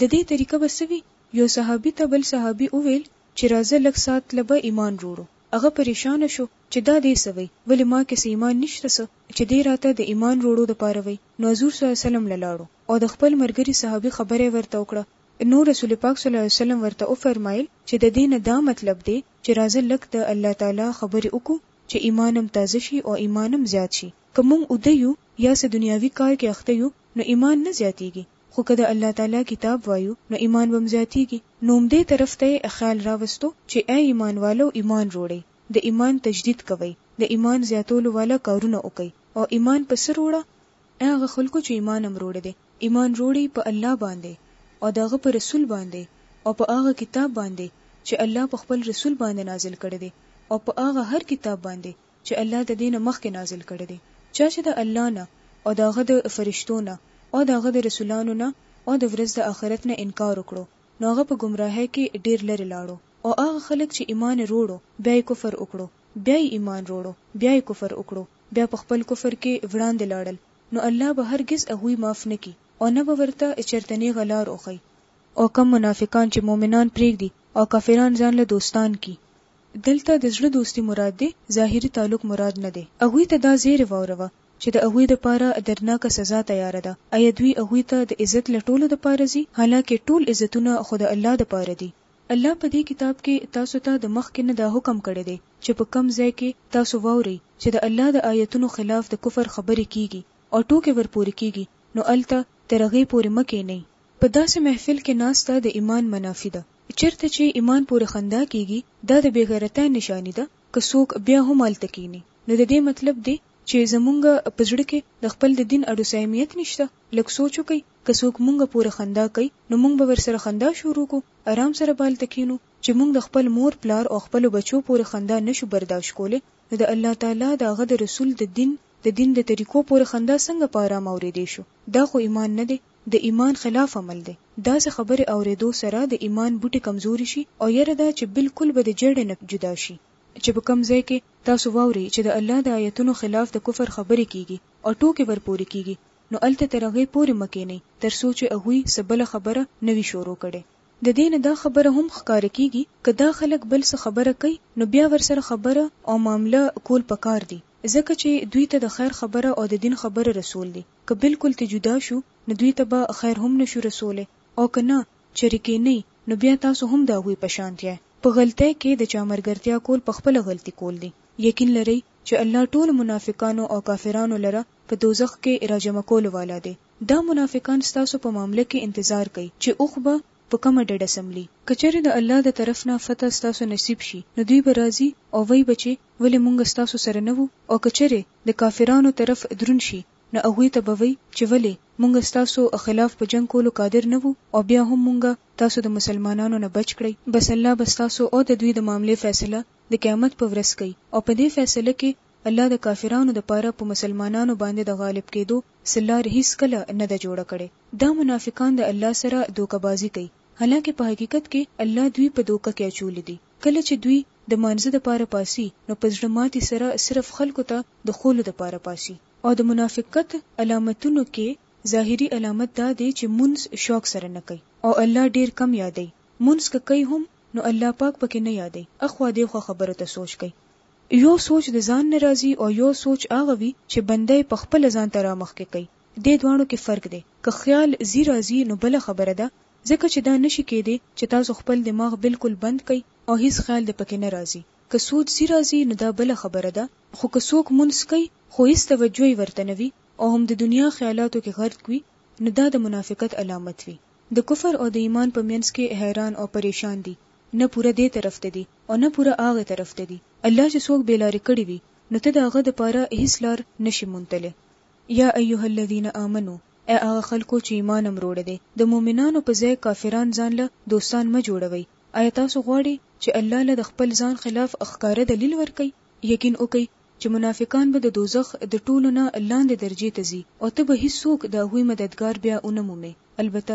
د دې طریقه به څه وی یو صحابي ته بل صحابي وویل چې راځه لږ سات له به ایمان روړو هغه پریشانه شو چې دا دې څه وایي ولې ما کې څه ایمان نشته څه چې دې راته د ایمان روړو لپاره وایي نو حضور صلی الله علیه وسلم له لاړو او د خپل مرګري صحابي خبره یې ورته وکړه نو رسول پاک صلی الله علیه وسلم ورته وفرمایل چې د دې نه دا مطلب دی چې راځه لږ د الله تعالی خبرې وکړو چې ایمان هم تازه شي او ایمان هم زیات شي که موږ اوده یو یا څه دنیاوي کار کې اخته یو نو ایمان نه زیاتیږي. خو که د الله تعالی کتاب وایو نو ایمان به مو زیاتیږي نو همدې طرف ته یې اخیال راوستو چې ای ایمان والو ایمان روړئ د ایمان تجدید کوئ د ایمان زیاتولو والا کارونه وکړئ او ایمان په څه روړه؟ اې هغه خلکو چې ایمان هم روړی دی ایمان روړئ په الله باندې او د هغه په رسول باندې او په هغه کتاب باندې چې الله په خپل رسول باندې نازل کړی دی او په هغه هر کتاب باندې چې الله د دې نه مخکې نازل کړی دی، چا چې د الله نه او د هغه د فرشتو نه او د هغه د رسولانو نه او د ورځ د آخرت نه انکار وکړو نو هغه په ګمراهۍ کې ډېر لرې لاړو او هغه خلک چې ایمان یې روړو بیا یې کفر وکړو بیا یې ایمان روړو بیا یې کفر وکړو بیا په خپل کفر کې وړاندې لاړل نو الله به هرګز هغوی معاف نه کړي او نه به ورته چېرته نېغه لار وښيي. او کوم منافقان چې مؤمنان پرېږدي او کافران ځان له دوستان کړي. دلته د زړه دوستي مراد دی، ظاهري تعلق مراد نه دی. هغوی ته دا زېری واوروه، چې د هغوی دپاره دردناکه سزا تیاره ده، ایا دوی هغوی ته د عزت لټولو دپاره ځي، حالانکه ټول عزتونه خو د الله دپاره دي. الله په دې کتاب کې تاسو ته د مخکې نه دا حکم کړی دی، چې په کوم ځای کې تاسو واورئ، چې د الله د آیتونو خلاف د کفر خبرې کېږي او ټوکې ورپورې کېږي، نو هلته تر هغې پورې مه کېنئ. په داسې محفل کې ناسته د ایمان منافي ده. چرته چی ایمان پوری خندا کیږی دا د بی غیرتای نشانی ده که څوک بیا هم هلته کینی نو ددی مطلب دی چی زمونږ په زړه کی د خپل د دین اړوصایمیت نشته لږ سوچ وکړئ که څوک مونږ پوری خندا کوي نو مونږ به ورسره خندا شروع کړو ارام سره به هلته کینو چی مونږ د خپل مور پلار او خپلو بچو پوری خندا نشو برداشت کولی نو د الله تعالی د هغه د رسول د دین د دین د طریقو پوری خندا څنګه په ارامه اوریدی شو دا خو ایمان نه دی. د ایمان خلاف عمل دی. داسې خبرې اورېدو سره د ایمان بوټي کمزوري شي او یره ده چې بالکل به د جړې نه جدا شي. چې په کوم ځای کې تاسو واورئ چې د الله د آیتونو خلاف د کفر خبرې کېږي او ټوکې ورپورې کېږي نو هلته تر هغې پورې مه کېنئ تر څو چې هغوی څه بله خبره نه وي شروع کړې. د دې نه دا خبره هم ښکاره کېږي که دا خلک بل څه خبره کوي نو بیا ورسره خبره او معامله کول پکار دي ځکه چې دوی ته د خیر خبره او د دین خبره رسول دي. که بلکل ترې جدا شو نو دوی ته به خیر هم نه شو رسولی او که نه چېرې کې نه یی نو بیا تاسو هم د هغوی په شان تیای. په غلطۍ کې د چا مرګرتیا کول په خپله غلطي کول دي. یقین لرئ چې الله ټولو منافقانو او کافرانو لره په دوزخ کې راجمع کولو والا دی. دا منافقان ستاسو په معامله کې انتظار کوي چې اوخ به په کومه ډډه سملی؟ که چېرې د الله د طرف نه فتح ستاسو نصیب شي نو دوی به راځي او ویی به چې ولې مونږ ستاسو سره نه وو؟ او که چېرې د کافرانو طرف دروند شي نو هغوی ته به ویی چې ولې مونږ ستاسو خلاف په جنګ کولو قادر نه وو او بیا هم مونږ تاسو د مسلمانانو نه بچ کړئ؟ بس الله به ستاسو او د دوی د معاملې فیصله د قیامت په ورځ کوي او په دې فیصله کې الله د کافرانو د پاره په مسلمانانو باندې د غالب کېدو څه لار هیڅکله نه ده جوړه کړې. دا منافقان د الله سره دوکه بازي کوي، حالانکه په حقیقت کې الله دوی په دوکه کې اچولي دي. کله چې دوی د لمانځه د پاره پاڅي نو په زړه ماتي سره صرف خلکو ته د ښولو د پاره پاڅي. او د منافقت علامتونو کې ظاهري علامت دا دی چې لمونځ شوق سره نه کوي او الله ډېر کم یادوي. لمونځ که کوي هم نو الله پاک پکې نه یادوي. اخوا دیخوا خبرو ته سوچ کوي. يو سوچ د ځان نه راځي او يو سوچ هغه وي چې بنده يې په خپله ځان ته را مخکې کوي، دې دواړو کې فرق دی، که خيال ځي راځي نو بله خبره ده، ځکه چې دا نشي کېدی چې تاسو خپل دماغ بلکل بند کړئ او هيڅ خيال دې پکې نه راځي، که سوچ ځي راځي نو دا بله خبره ده، خو که څوک مونځ کوي خو هيڅ توجه يې ورته نه وي او هم د دنيا خيالاتو کې غرق وي نو دا د منافقت علامت وي، د کفر او د ايمان په مينځ کې حيران او پرېشان دي، نه پوره دې طرف ته دي او نه پوره هغه طرف ته دي، الله چې څوک بې لارې کړي وي نو ته د هغه د پاره هیڅ لار نه شې موندتلی، یا ایها الذین آمنو ای هغه خلکو چې ایمان م روړی دی د مومنانو په ځای کافران ځان له دوستان مه جوړوئ، ایا تاسو غواړی چې الله له د خپل ځان خلاف ښکاره دلیل ورکړئ؟ یقین وکړئ چې منافقان به د دوزخ د ټولو نه لاندې درجې ته ځي او ته به هیڅوک د هغوی مددګار بیا ونه مومې، البته